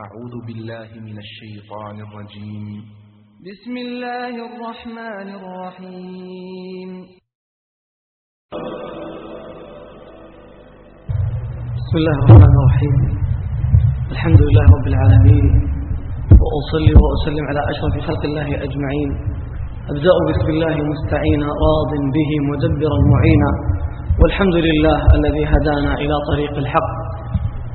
أعوذ بالله من الشيطان الرجيم. بسم الله الرحمن الرحيم. بسم الله الرحمن الرحيم. الحمد لله رب العالمين. وأصلي وأسلم على أشرف خلق الله أجمعين. أبدأ بسم الله مستعينا راض به مدبرا معينا. والحمد لله الذي هدانا إلى طريق الحق.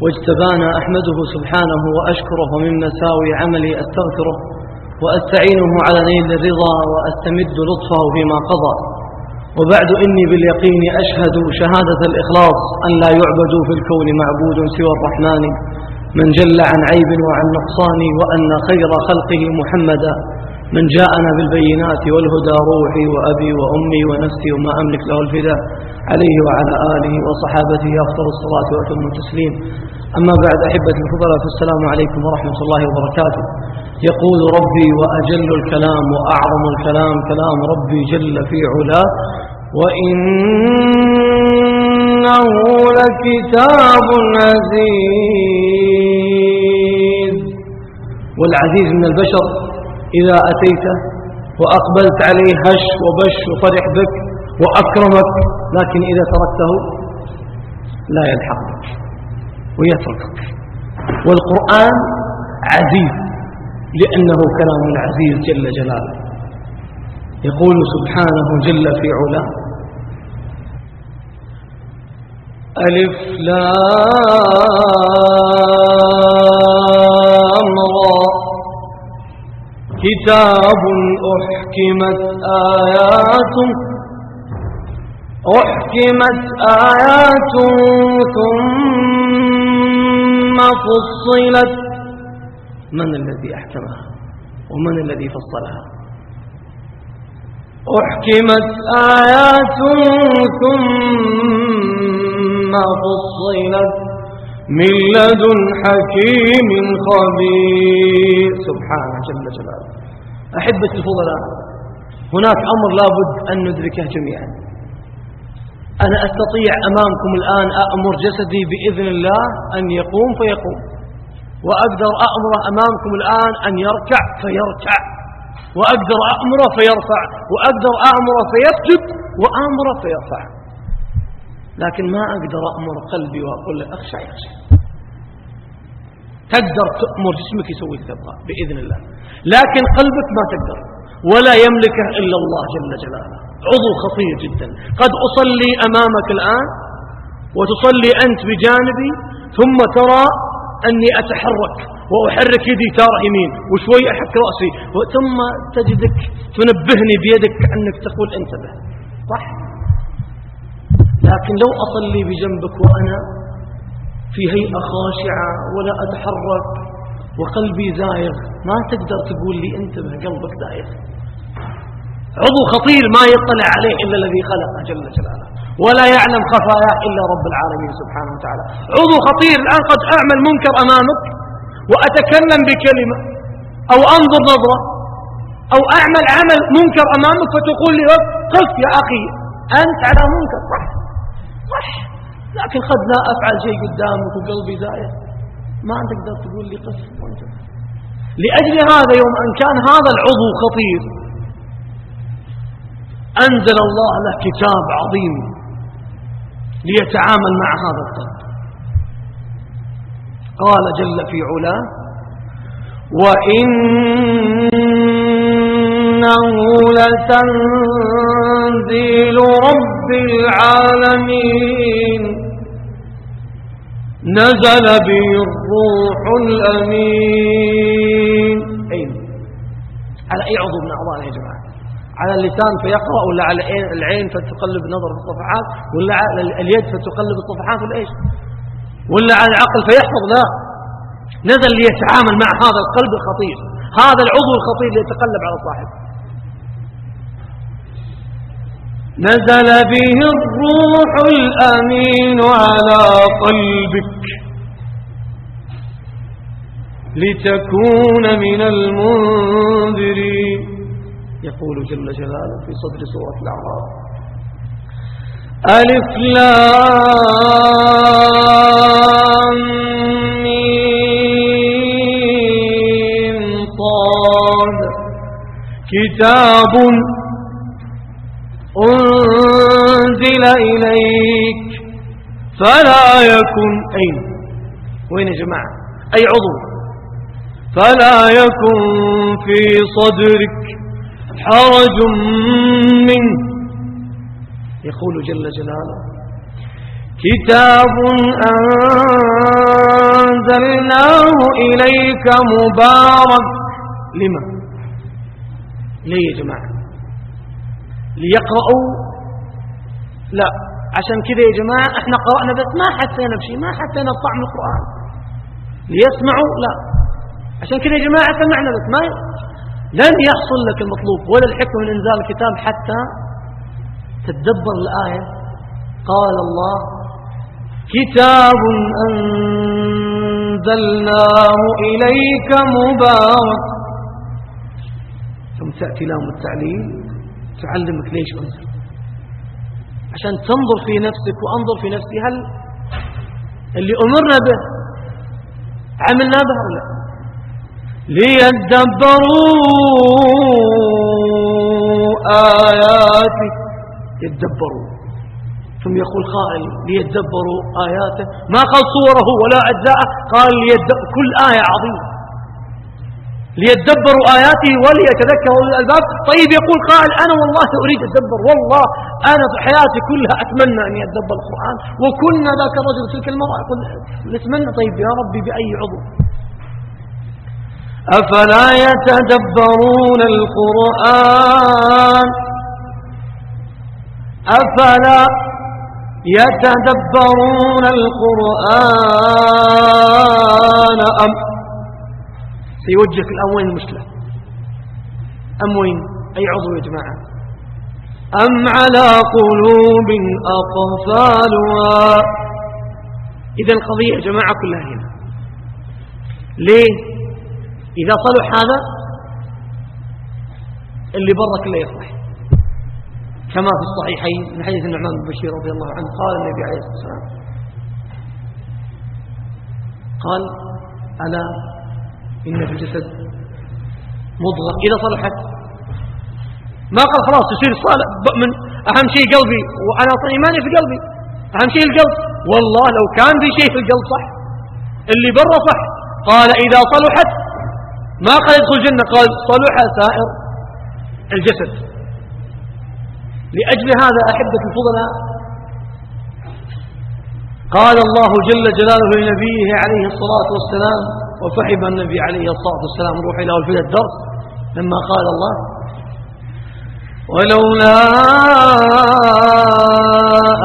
واجتبانا أحمده سبحانه وأشكره ومن مساوي عملي أستغفره وأستعينه على نيل الرضا وأستمد لطفه فيما قضى. وبعد إني باليقين أشهد شهادة الإخلاص أن لا يعبد في الكون معبود سوى الرحمن من جل عن عيب وعن نقصان وأن خير خلقه محمدا من جاءنا بالبينات والهدى روحي وأبي وأمي ونفسي وما أملك له الفداء عليه وعلى آله وصحابته أفضل الصلاة وأتم التسليم. أما بعد أحبة الفضلاء فالسلام عليكم ورحمة الله وبركاته. يقول ربي وأجل الكلام وأعظم الكلام كلام ربي جل في علاه. وإنه لكتاب عزيز. والعزيز من البشر إذا أتيته وأقبلت عليه هش وبش وفرح بك وأكرمك لكن إذا تركته لا يلحق بك ويتركك. والقرآن عزيز لأنه كلام العزيز جل جلاله. يقول سبحانه جل في علاه ألف لام كتاب أحكمت آياته أحكمت آيات ثم فصلت. من الذي أحكمها ومن الذي فصلها؟ أحكمت آيات ثم فصلت. من لدن حكيم خبير. سبحانه جل جلاله. أحبة الفضلاء هناك أمر لابد أن ندركه جميعا. أنا أستطيع أمامكم الآن أأمر جسدي بإذن الله أن يقوم فيقوم. وأقدر أأمره أمامكم الآن أن يركع فيركع. وأقدر أأمره فيرفع. وأقدر أأمره فيسجد. وأمره فيرفع. لكن ما أقدر أأمر قلبي وأقول له أخشع يخشع تقدر تأمر جسمك يسوي اللي بإذن الله. لكن قلبك ما تقدر. ولا يملكه إلا الله جل جلاله. عضو خطير جدا. قد أصلي أمامك الآن وتصلي أنت بجانبي ثم ترى أني أتحرك وأحرك يدي تارة يمين وشوي أحك رأسي ثم تجدك تنبهني بيدك كأنك تقول انتبه. صح؟ لكن لو أصلي بجنبك وأنا في هيئة خاشعة ولا أتحرك وقلبي زايغ ما تقدر تقول لي انتبه قلبك دايغ عضو خطير ما يطلع عليه إلا الذي خلقه جل جلاله. ولا يعلم خفاياه إلا رب العالمين سبحانه وتعالى. عضو خطير الآن قد أعمل منكر أمامك وأتكلم بكلمة أو أنظر نظرة أو أعمل عمل منكر أمامك فتقول لي قف يا أخي أنت على منكر صح صح. لكن قد لا أفعل شيء قدامك وقلبي زايد. ما تقدر تقول لي قف وانت لأجل هذا يوم أن كان هذا العضو خطير أنزل الله له كتاب عظيم ليتعامل مع هذا القلب قال جل في علاه وإنه لتنزيل رب العالمين. نزل به الروح الأمين. أين؟ على أي عضو من أعضائنا يا جماعة؟ على اللسان فيقرأ ولا على العين فتقلب نظر في الصفحات ولا على اليد فتقلب الصفحات ولا إيش ولا على العقل فيحفظ لا. نزل ليتعامل مع هذا القلب الخطير هذا العضو الخطير ليتقلب على صاحبه. نزل به الروح الأمين على قلبك لتكون من المنذرين. يقول جل جلاله في صدر سورة الأعراف. ألف لام ميم طاد كتاب أنزل إليك فلا يكن أين؟ وين يا جماعة؟ أي عضو. فلا يكن في صدرك. حرج منه. يقول جل جلاله كتاب أنزلناه إليك مبارك. لما؟ ليه يا جماعة؟ ليقرأوا؟ لا. عشان كذا يا جماعة إحنا قرأنا بس ما حسينا بشيء ما حسينا بطعم القرآن. ليسمعوا؟ لا. عشان كذا يا جماعة سمعنا بس ما لن يحصل لك المطلوب ولا الحكم من إنزال الكتاب حتى تتدبر الآية. قال الله كتاب أنزلناه إليك مبارك. ثم تأتي لام التعليل تعلمك ليش أنزل عشان تنظر في نفسك وأنظر في نفسي هل اللي أمرنا به عملنا به ولا ليدبروا آياتك يتدبروا ثم يقول قائل ليتدبروا آياته. ما قال صوره ولا أجزاءه. قال كل آية عظيمة. ليتدبروا آياته وليتذكروا الألباب. طيب يقول قائل أنا والله أريد أتدبر والله أنا في حياتي كلها أتمنى أن يتدبر القرآن. وكنا ذاك الرجل تلك المرأة. نتمنى طيب يا ربي بأي عضو؟ أفلا يتدبرون القرآن؟ أفلا يتدبرون القرآن أم؟ سيوجهك الآن وين المشكلة أم وين؟ أي عضو يا جماعة؟ أم على قلوب أقفالها؟ إذا القضية يا جماعة كلها هنا. ليه؟ إذا صلح هذا اللي برا كله يصلح كما في الصحيحين من حديث النعمان بن بشير رضي الله عنه قال النبي عليه الصلاة والسلام قال ألا إن في الجسد مضغة. إذا صلحت ما قال خلاص تصير صالح من أهم شيء قلبي وأنا إيماني في قلبي أهم شيء القلب. والله لو كان في شيء في القلب صح اللي برا صح. قال إذا صلحت ما قال يدخل الجنة؟ قال صلح سائر الجسد. لأجل هذا أحبة الفضلاء قال الله جل جلاله لنبيه عليه الصلاة والسلام وفحب النبي عليه الصلاة والسلام روح إلى الفدى الدرس لما قال الله ولولا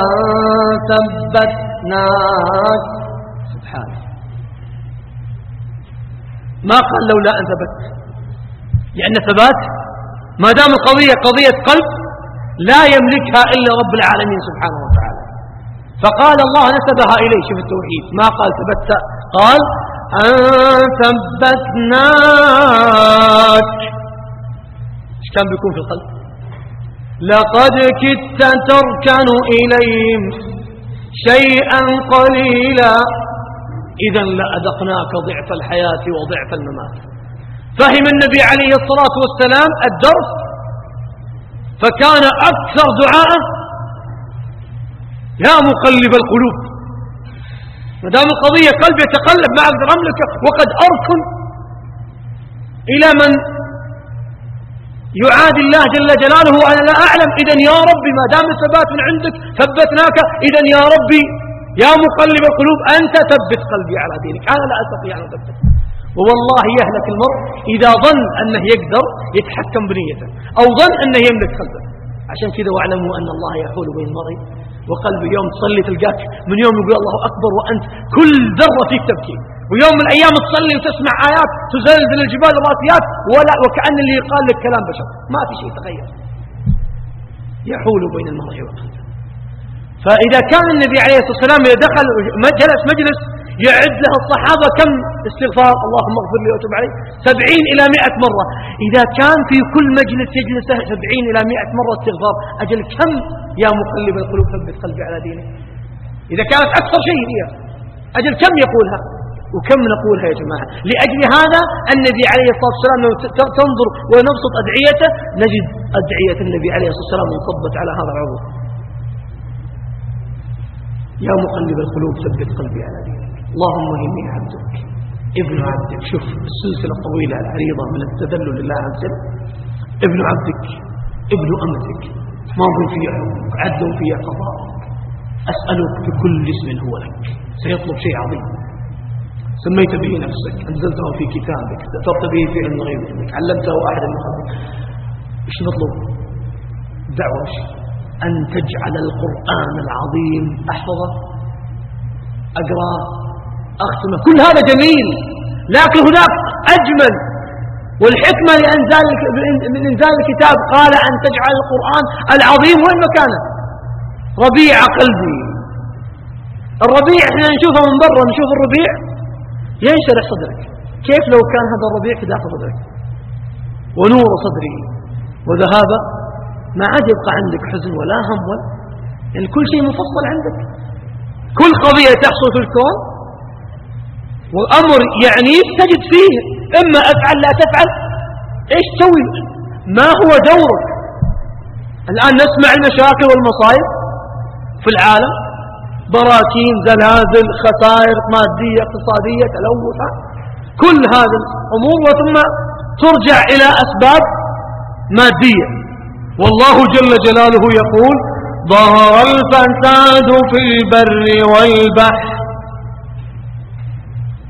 أن ثبتناك سبحانه ما قال لولا أن ثبت لأن ثبات ما دام القضية قضية قلب لا يملكها إلا رب العالمين سبحانه وتعالى. فقال الله نسبها إليه شوف التوحيد. ما قال ثبت؟ قال أن ثبتناك. إيش كان بيكون في القلب؟ لقد كدت تركن إليهم شيئا قليلا. إذا لأذقناك ضعف الحياة وضعف الممات. فهم النبي عليه الصلاة والسلام الدرس فكان أكثر دعاءه يا مقلب القلوب. ما دام القضية قلب يتقلب أقدر أملكه وقد أركن إلى من يعادي الله جل جلاله وأنا لا أعلم. إذا يا ربي ما دام الثبات من عندك ثبتناك. إذا يا ربي يا مقلب القلوب أنت ثبت قلبي على دينك. أنا لا أستطيع أن أثبت. ووالله يهلك المرء إذا ظن أنه يقدر يتحكم بنيته أو ظن أنه يملك قلبه. عشان كذا واعلموا أن الله يحول بين المرء وقلبه. يوم تصلي تلقاك من يوم يقول الله أكبر وأنت كل ذرة فيك تبكي ويوم من الأيام تصلي وتسمع آيات تزلزل الجبال الراسيات ولا وكأن اللي يقال لك كلام بشر. ما في شيء تغير. يحول بين المرء وقلبه. فإذا كان النبي عليه الصلاة والسلام إذا دخل جلس مجلس يعد له الصحابة كم استغفار اللهم اغفر لي وتب علي سبعين إلى مئة مرة. إذا كان في كل مجلس يجلسه سبعين إلى مئة مرة استغفار أجل كم يا مقلب القلوب ثبت قلبي على دينك. إذا كانت أكثر شيء هي أجل كم يقولها؟ وكم نقولها يا جماعة؟ لأجل هذا النبي عليه الصلاة والسلام لو تنظر ونبسط أدعيته نجد أدعية النبي عليه الصلاة والسلام منصبت على هذا العضو. يا مقلب القلوب ثبت قلبي على دينك. اللهم إني عبدك. ابن عبدك. شوف السلسلة الطويلة العريضة من التذلل لله عز وجل. ابن عبدك ابن أمتك. ماض في حكمك عدل في قضاءك. أسألك بكل اسم هو لك. سيطلب شيء عظيم. سميت به نفسك أنزلته في كتابك سترت به في علم غيبك علمته أحد من خلقك. إيش نطلب؟ دعوة أن تجعل القرآن العظيم. أحفظه أقرأ. أختمه كل هذا جميل. لكن هناك أجمل والحكمة لإنزال من إنزال الكتاب قال أن تجعل القرآن العظيم. وين مكانه ربيع قلبي. الربيع إحنا نشوفه من برا نشوف الربيع. ينشرح صدرك. كيف لو كان هذا الربيع في داخل صدرك؟ ونور صدري. وذهاب ما عاد يبقى عندك حزن ولا هم ولا يعني كل شيء مفصل عندك. كل قضية تحصل في الكون وأمر يعني تجد فيه إما أفعل لا تفعل إيش تسوي؟ ما هو دورك؟ الآن نسمع المشاكل والمصائب في العالم. براكين زلازل خسائر مادية اقتصادية تلوث كل هذه الأمور وثم ترجع إلى أسباب مادية. والله جل جلاله يقول ظهر الفساد في البر والبحر.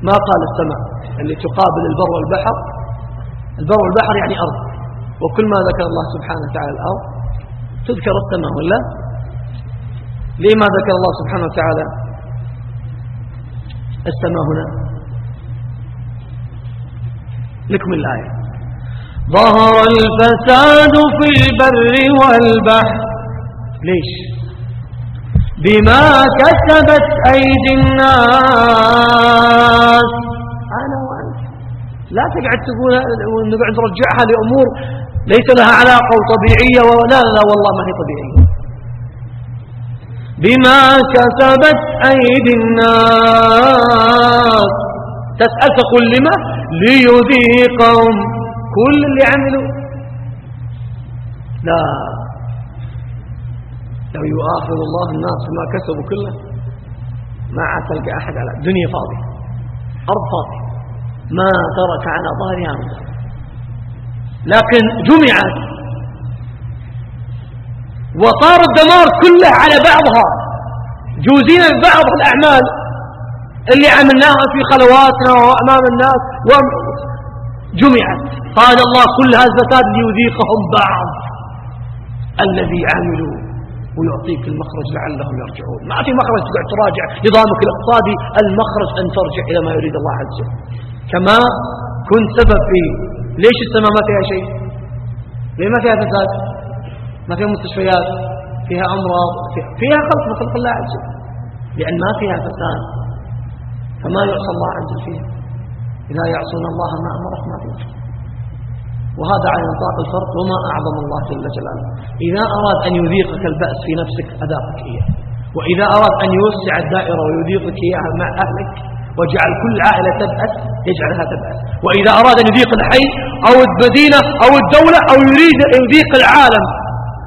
ما قال السماء؟ اللي تقابل البر والبحر. البر والبحر يعني أرض. وكل ما ذكر الله سبحانه وتعالى الأرض تذكر السماء ولا؟ ليه ما ذكر الله سبحانه وتعالى السماء هنا؟ نكمل الآية. ظهر الفساد في البر والبحر. ليش؟ بما كسبت أيدي الناس. أنا وأنت. لا تقعد تقول ونقعد نرجعها لأمور ليس لها علاقة وطبيعية ولا لا, لا والله ما هي طبيعية. بما كسبت أيدي الناس. تسأل تقول لما؟ ليذيقهم. كل اللي عملوا لا. لو يؤاخذ الله الناس بما كسبوا كله ما عاد تلقى أحد على الدنيا فاضية أرض فاضية. ما ترك على ظهرها لكن جمعت وصار الدمار كله على بعضها. جوزين بعض الأعمال اللي عملناها في خلواتنا وأمام الناس جمعت. قال الله كل هذا الفساد ليذيقهم بعض الذي عملوا ويعطيك المخرج لعلهم يرجعون. ما في مخرج تقعد تراجع نظامك الاقتصادي المخرج أن ترجع إلى ما يريد الله عز وجل. كما كنت سبب في ليش السماء ما فيها شيء؟ ليه ما فيها فساد؟ ما فيها مستشفيات؟ فيها أمراض؟ فيها خلق من خلق الله عز وجل. لأن ما فيها فساد فما يعصى الله عز وجل فيها. إذا يعصون الله ما أمرهم ما فيها. وهذا على نطاق الفرق وما أعظم الله جل جلاله. إذا أراد أن يذيقك البأس في نفسك أذاقك إياه وإذا أراد أن يوسع الدائرة ويذيقك إياها مع أهلك وجعل كل عائلة تبأس يجعلها تبأس. وإذا أراد أن يذيق الحي أو المدينة أو الدولة أو يريد أن يذيق العالم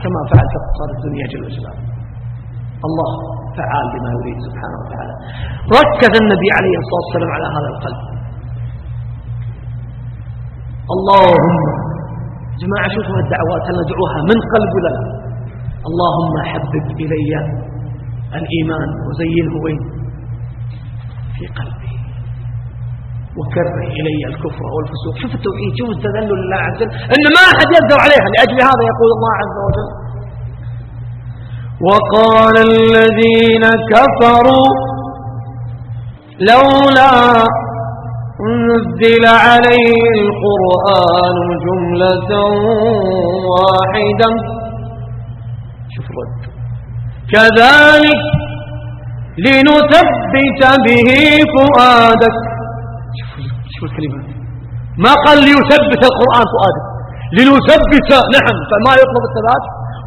كما فعل في اقتصاد الدنيا جل جلاله. الله فعال لما يريد سبحانه وتعالى. ركز النبي عليه الصلاة والسلام على هذا القلب. اللهم جماعة شوفوا الدعوات هل ندعوها من قلب ولا لا اللهم حبب إلي الإيمان وزينه وين؟ في قلبي. وكره إلي الكفر والفسوق. شوف التوحيد شوف التذلل لله عز وجل أن ما أحد يقدر عليها. لأجل هذا يقول الله عز وجل وقال الذين كفروا لولا نزل عليه القرآن جملة واحدة. شوف الرد. كذلك لنثبت به فؤادك. شوف شوف الكلمة. ما قال ليثبت القرآن فؤادك. لنثبت نعم فما يطلب الثبات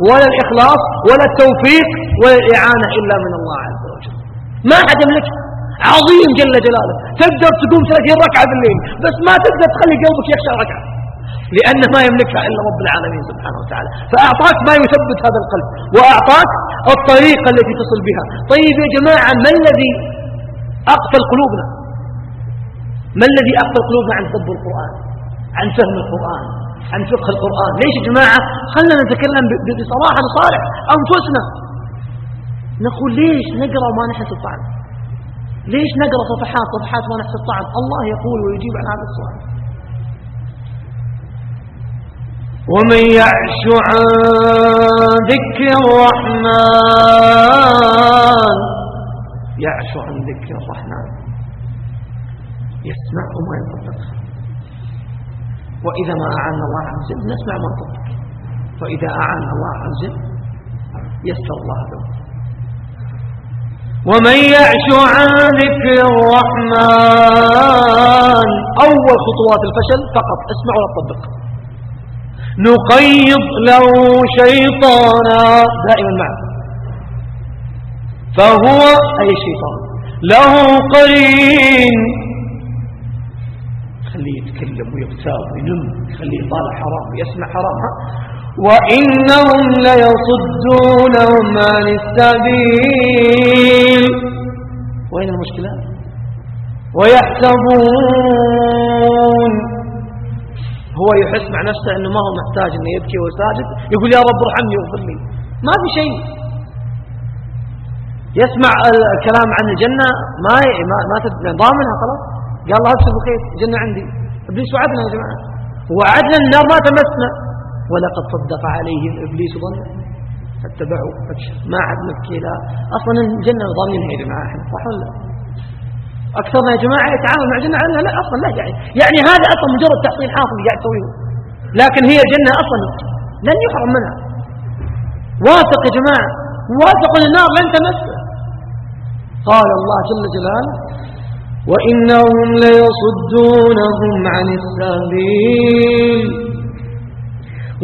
ولا الإخلاص ولا التوفيق ولا الإعانة إلا من الله عز وجل. ما أحد يملك عظيم جل جلاله. تقدر تقوم 30 ركعة بالليل بس ما تقدر تخلي قلبك يخشى ركعة. لأن ما يملكها إلا رب العالمين سبحانه وتعالى. فأعطاك ما يثبت هذا القلب وأعطاك الطريقة التي تصل بها. طيب يا جماعة ما الذي أقفل قلوبنا؟ ما الذي أقفل قلوبنا عن حب القرآن عن فهم القرآن عن فقه القرآن؟ ليش يا جماعة؟ خلنا نتكلم بصراحة لصالح أنفسنا. نقول ليش نقرأ وما نحس الطعم ليش نقرأ صفحات صفحات وما نحس الطعم الله يقول ويجيب عن هذا السؤال. ومن يعش عن ذكر الرحمن يعش عن ذكر الرحمن. يسمع وما يطبق وإذا ما أعان الله عز وجل نسمع ما نطبق وإذا أعان الله عز وجل يسر الله له. ومن يعش عن ذكر الرحمن أول خطوات الفشل فقط اسمع ولا تطبق نقيض له شيطانا دائما معه. فهو أي شيطان؟ له قرين. خليه يتكلم ويغتاب وينم خليه يطالع حرام ويسمع حرام؟ وإنهم ليصدونهم عن السبيل. وين المشكلة؟ ويحسبون هو يحس مع نفسه أنه ما هو محتاج أنه يبكي ويساجد يقول يا رب ارحمني واغفر لي. ما في شيء. يسمع الكلام عن الجنة ما ما, ما ضامنها خلاص. قال الله أبشر بخير الجنة عندي. ابليس وعدنا يا جماعة. وعدنا النار ما تمسنا. ولقد صدق عليهم إبليس ظنه فاتبعوا ما عاد نبكي لا. أصلا الجنة ضامنينها يا جماعة. صح ولا اكثرنا يا جماعة يتعامل مع الجنة عنها لا أصلا لا. يعني يعني هذا أصلا مجرد تحصيل حاصل قاعد تسويه لكن هي الجنة أصلا لن يحرم منها. واثق يا جماعة. واثق النار لن تمسه قال الله جل جلاله وإنهم ليصدونهم عن السبيل.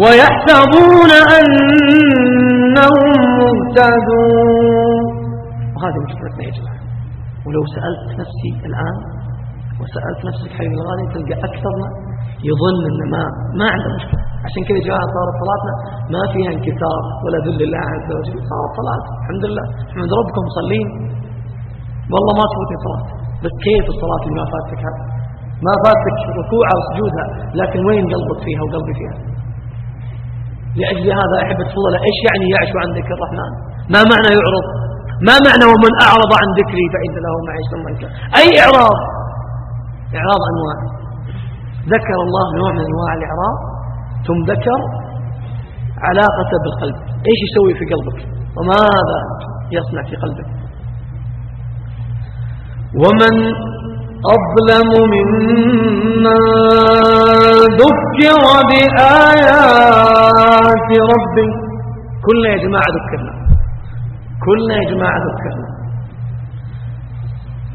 ويحسبون أنهم مهتدون. وهذه مشكلتنا يا جماعة. ولو سألت نفسي الآن وسألت نفسك حبيبي الغالي تلقى أكثرنا يظن أن ما ما عنده مشكلة. عشان كذا جماعة صارت صلاتنا ما فيها انكسار ولا ذل الله عز وجل. صارت صلاة الحمد لله. أحمد ربكم مصلين والله ما تفوتني صلاة. بس كيف الصلاة اللي ما فاتك ما فاتك ركوعها وسجودها لكن وين قلبك فيها وقلبي فيها؟ لأجل هذا أحبة فضلة إيش يعني يعش عن ذكر الرحمن؟ ما معنى يعرض؟ ما معنى ومن أعرض عن ذكري فإن له معيشة ضنكا أي إعراض؟ إعراض أنواع. ذكر الله نوع من أنواع الإعراض ثم ذكر علاقته بالقلب. إيش يسوي في قلبك؟ وماذا يصنع في قلبك؟ ومن أظلم ممن ذكر بآيات ربه. كلنا يا جماعة ذكرنا. كلنا يا جماعة ذكرنا.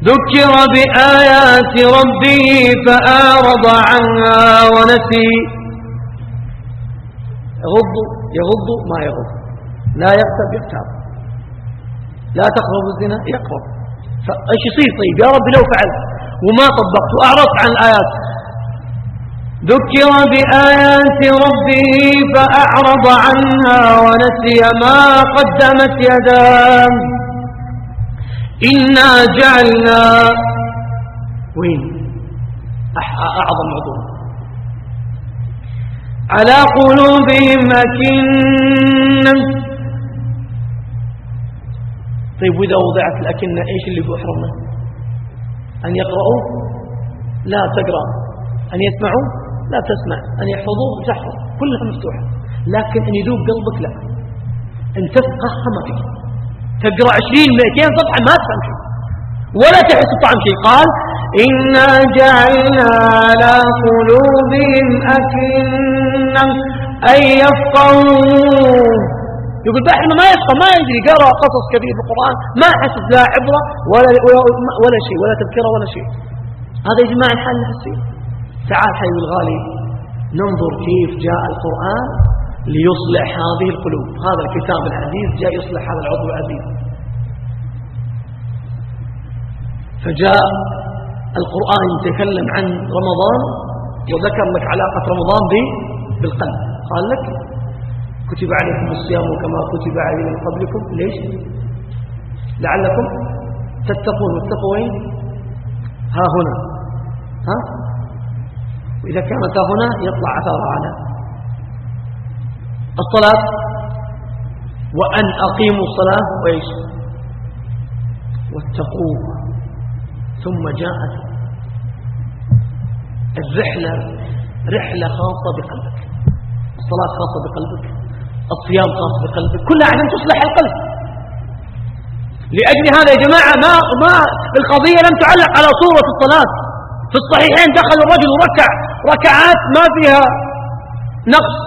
ذكر بآيات ربه فأعرض عنها ونسي. يغض يغض ما يغض. لا يغتب يغتاب. لا تقرب الزنا يقرب. فايش يصير طيب؟ يا رب لو فعلت وما طبقت. وأعرضت عن الآيات. ذكر بآيات ربه فأعرض عنها ونسي ما قدمت يداه. إنا جعلنا وين؟ أعظم عضو. على قلوبهم أكنة. طيب وإذا وضعت الأكنة إيش اللي بيحرمنا أن يقرأوا لا تقرأ أن يسمعوا لا تسمع أن يحفظوا تحفظ كلها مفتوحة. لكن أن يذوب قلبك لا. أن تفقه ما فيه تقرأ عشرين مئتين صفحة ما تفهم شيء ولا تحس طعم شيء. قال إنا جعلنا على قلوبهم أكنة أن يفقهوا يقول بحر ما يفقه ما يدري قرأ قصص كثير في القرآن ما حسب لا عبرة ولا, ولا شيء ولا تذكرة ولا شيء. هذا يا جماعة الحال النفسي تعال حي الغالي ننظر كيف جاء القرآن ليصلح هذه القلوب. هذا الكتاب العزيز جاء يصلح هذا العضو العزيز. فجاء القرآن يتكلم عن رمضان وذكر لك علاقة رمضان بالقلب. قال لك كتب عليكم الصيام كما كتب عليه من قبلكم. ليش؟ لعلكم تتقون. والتقوى وين؟ ها هنا. ها؟ وإذا كانت ها هنا يطلع أثارها على. الصلاة وأن أقيموا الصلاة وإيش؟ واتقوه. ثم جاءت الرحلة رحلة خاصة بقلبك. الصلاة خاصة بقلبك. الصيام خاص بقلبك كلها عشان تصلح القلب. لأجل هذا يا جماعة ما, ما القضية لم تعلق على صورة الصلاة. في الصحيحين دخل الرجل وركع ركعات ما فيها نقص.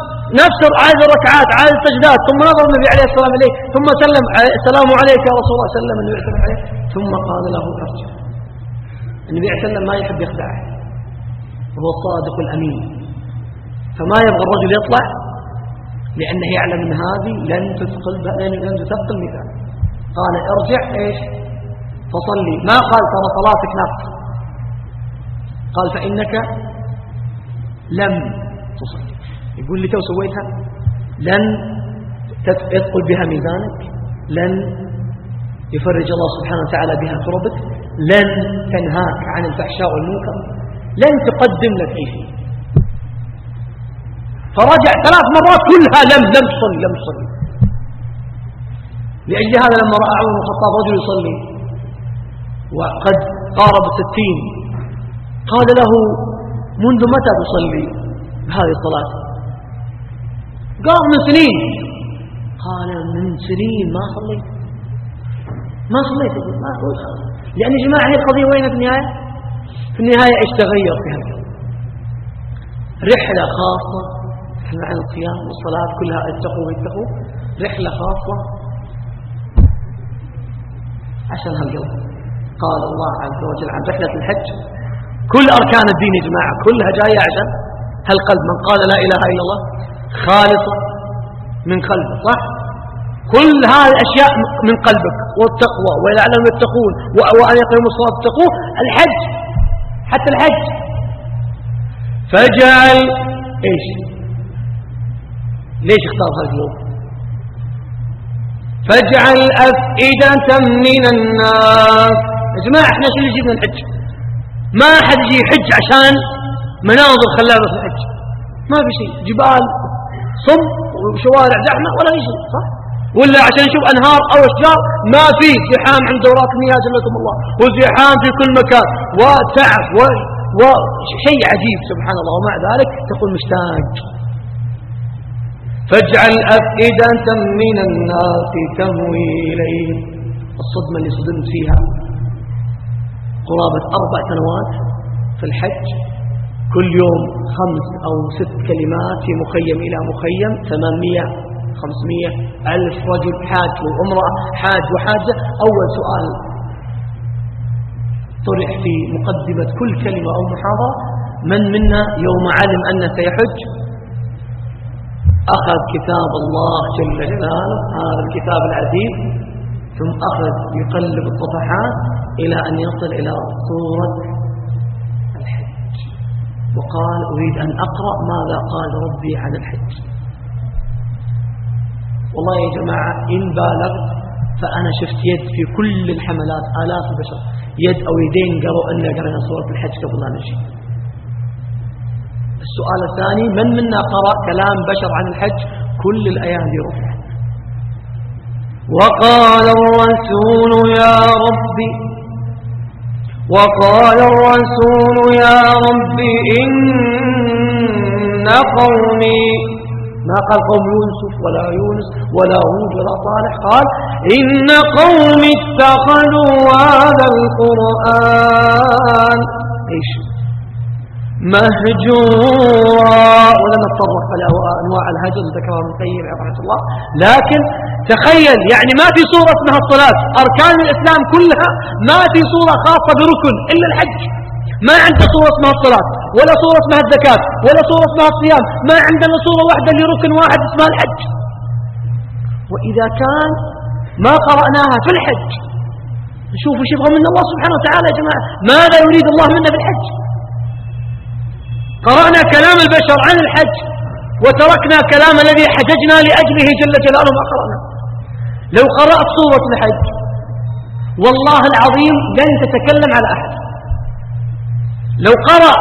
نفس عدد الركعات عدد السجدات. ثم نظر النبي عليه الصلاة والسلام إليه ثم سلم السلام عليك يا رسول الله. سلم النبي عليه والسلام ثم قال له ارجع النبي عليه والسلام ما يحب يخدعه. هو الصادق الأمين. فما يبغى الرجل يطلع لأنه يعلم أن هذه لن تثقل لن تثقل مثال قال ارجع إيش؟ فصلي. ما قال ترى صلاتك نقص قال فإنك لم تصلي. يقول لي تو سويتها؟ لن يثقل بها ميزانك. لن يفرج الله سبحانه وتعالى بها كربك لن تنهاك عن الفحشاء والمنكر. لن تقدم لك شيء فرجع ثلاث مرات كلها لم لم تصلي لم تصلي. لأجل هذا لما رأى عمر بن الخطاب رجل يصلي وقد قارب الستين قال له منذ متى تصلي هذه الصلاة؟ قال من سنين. قال من سنين ما صليت. ما صليت؟ ما لأن يا جماعة هي القضية وين في النهاية؟ في النهاية إيش تغير في هذا رحلة خاصة إحنا عن الصيام والصلاة كلها اتقوا واتقوا. رحلة خاصة. عشان هالقلب قال الله عز وجل عن رحلة الحج. كل أركان الدين يا جماعة كلها جاية عشان هالقلب. من قال لا إله إلا الله خالصة من قلبه صح؟ كل هذه الأشياء من قلبك. والتقوى ولعلهم يتقون وأن يقيموا الصلاة. تقوه الحج حتى الحج. فاجعل إيش؟ ليش اختار هذا اليوم؟ فاجعل أفئدة من الناس. يا جماعة إحنا شو اللي جبنا الحج؟ ما أحد يجي يحج عشان مناظر خلابة في الحج. ما في شيء. جبال صم وشوارع زحمة ولا أي شيء صح؟ ولا عشان نشوف أنهار أو أشجار. ما في زحام عند دورات المياه جلكم الله. وزحام في كل مكان. وتعب وشيء عجيب سبحان الله. ومع ذلك تقول مشتاق. فاجعل أفئدة من الناس تهوي إليهم. الصدمة اللي صدمت فيها قرابة أربع سنوات في الحج. كل يوم خمس أو ست كلمات في مخيم إلى مخيم. ثمانمية خمسمية ألف رجل حاج وامرأة حاج وحاجة. أول سؤال طرح في مقدمة كل كلمة أو محاضرة. من منا يوم علم أنه سيحج أخذ كتاب الله جل جلاله هذا الكتاب العزيز ثم أخذ يقلب الصفحات إلى أن يصل إلى سورة الحج. وقال أريد أن أقرأ ماذا قال ربي عن الحج. والله يا جماعة إن بالغت فأنا شفت يد في كل الحملات آلاف البشر. يد أو يدين قالوا أن قرأنا سورة الحج قبل لا نجي. السؤال الثاني من منا قرأ كلام بشر عن الحج كل الأيادي رفعت وقال الرسول يا ربي وقال الرسول يا ربي إن قومي ما قال قوم يوسف ولا يونس ولا هود ولا صالح قال إن قومي اتخذوا هذا القرآن إيش؟ مهجورا. ولم نتطرق على أنواع الهجر ذكرها ابن القيم رحمه الله. لكن تخيل يعني ما في صورة اسمها الصلاة. أركان الإسلام كلها ما في صورة خاصة بركن إلا الحج. ما عندنا صورة اسمها الصلاة ولا صورة اسمها الزكاة ولا صورة اسمها الصيام. ما عندنا صورة واحدة لركن واحد اسمها الحج. وإذا كان ما قرأناها في الحج نشوف وش يبغى من الله سبحانه وتعالى يا جماعة. ماذا يريد الله منا بالحج قرأنا كلام البشر عن الحج وتركنا كلام الذي حججنا لأجله جل جلاله ما قرأنا. لو قرأت سورة الحج والله العظيم لن تتكلم على أحد. لو قرأ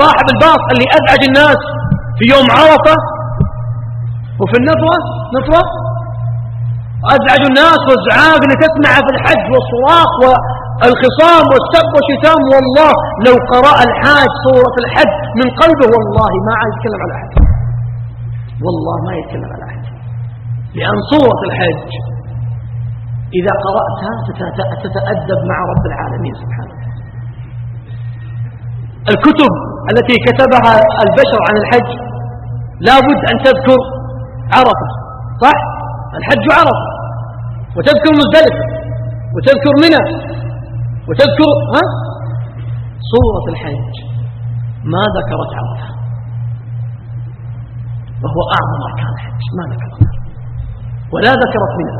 صاحب الباص اللي أزعج الناس في يوم عرفة وفي النفرة نفرة أزعج الناس والزعاق اللي تسمعها في الحج والصراخ والخصام والسب والشتام والله لو قرأ الحاج سورة الحج من قلبه والله ما عاد يتكلم على أحد. والله ما يتكلم على أحد. لأن سورة الحج إذا قرأتها ستتأدب مع رب العالمين سبحانه الكتب التي كتبها البشر عن الحج لابد أن تذكر عرفة صح؟ الحج عرفة وتذكر مزدلفة وتذكر منى وتذكر ها؟ صورة الحج. ما ذكرت عرفة وهو أعظم أركان الحج. ما ذكرت ولا ذكرت منى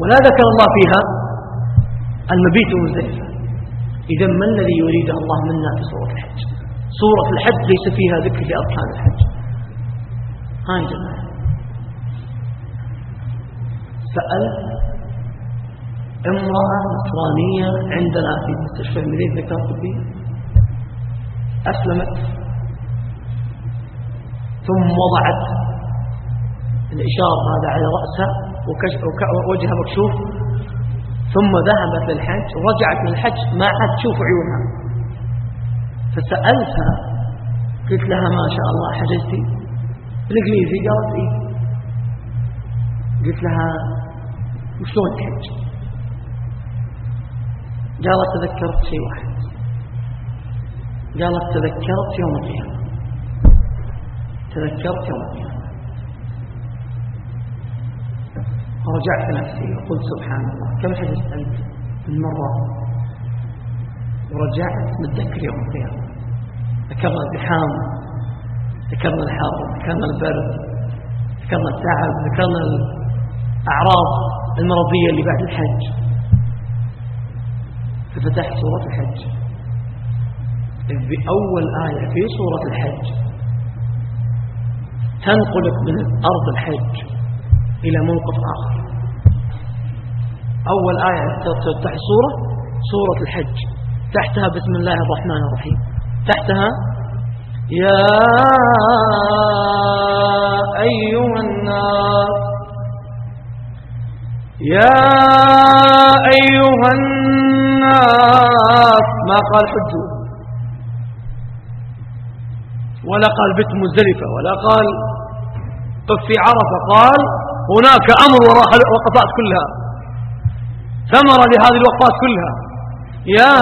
ولا ذكر الله فيها المبيت مزدلفة إذا ما الذي يريده الله منا في سورة الحج؟ سورة الحج ليس فيها ذكر لأركان الحج. هاي جماعة. سألت امرأة نصرانية عندنا في مستشفى المريض ذكاء طبي. أسلمت. ثم وضعت الإشارة هذا على رأسها ووجهها مكشوف. ثم ذهبت للحج ورجعت من الحج ما عاد تشوف عيونها. فسألتها قلت لها ما شاء الله حجزتي. بالإنجليزي قالت إيه قلت لها وشلون تحج؟ قالت تذكرت شيء واحد. قالت تذكرت يوم القيامة. تذكرت يوم القيامة. فرجعت نفسي وقلت سبحان الله كم حجزت أنت؟ من مرة. ورجعت متذكر يوم القيامة. ذكرنا الزحام ذكرنا الحر ذكرنا البرد ذكرنا التعب ذكرنا الأعراض المرضية اللي بعد الحج. ففتحت سورة الحج. بأول آية في سورة الحج. تنقلك من أرض الحج إلى موقف آخر. أول آية تفتح السورة سورة الحج. تحتها بسم الله الرحمن الرحيم. تحتها يا أيها الناس يا أيها الناس ما قال حجوا ولا قال بيت مزدلفة ولا قال طف في عرفة قال هناك أمر وراء الوقفات كلها. ثمرة لهذه الوقفات كلها. يا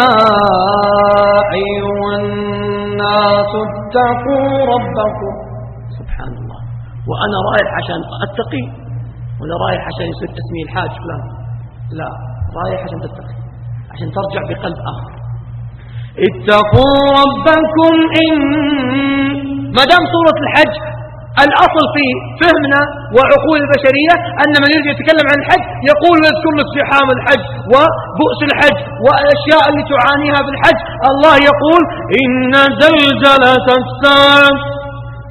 أيها الناس اتقوا ربكم. سبحان الله وأنا رايح عشان أتقي ولا رايح عشان يصير اسمي الحاج فلان؟ لا رايح عشان تتقي. عشان ترجع بقلب آخر. اتقوا ربكم إن ما دام سورة الحج الأصل في فهمنا وعقول البشرية أن من يريد يتكلم عن الحج يقول ويذكر لك زحام الحج وبؤس الحج والأشياء اللي تعانيها في الحج. الله يقول إن زلزلة الساعة.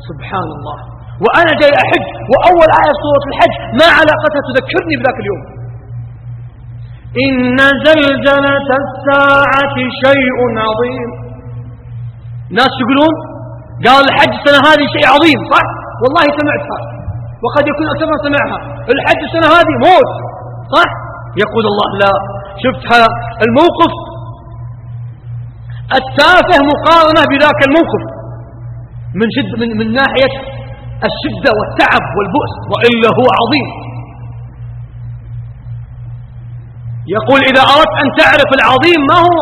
سبحان الله. وأنا جاي أحج وأول آية سورة الحج ما علاقتها تذكرني بذاك اليوم. إن زلزلة الساعة شيء عظيم. ناس يقولون قال الحج السنة هذه شيء عظيم. صح؟ والله سمعتها. وقد يكون أكثر سمعها. الحج السنة هذه موت. صح؟ يقول الله لا. شفتها الموقف؟ التافه مقارنة بذاك الموقف. من, شد من, من ناحية الشدة والتعب والبؤس. وإلا هو عظيم. يقول إذا أردت أن تعرف العظيم ما هو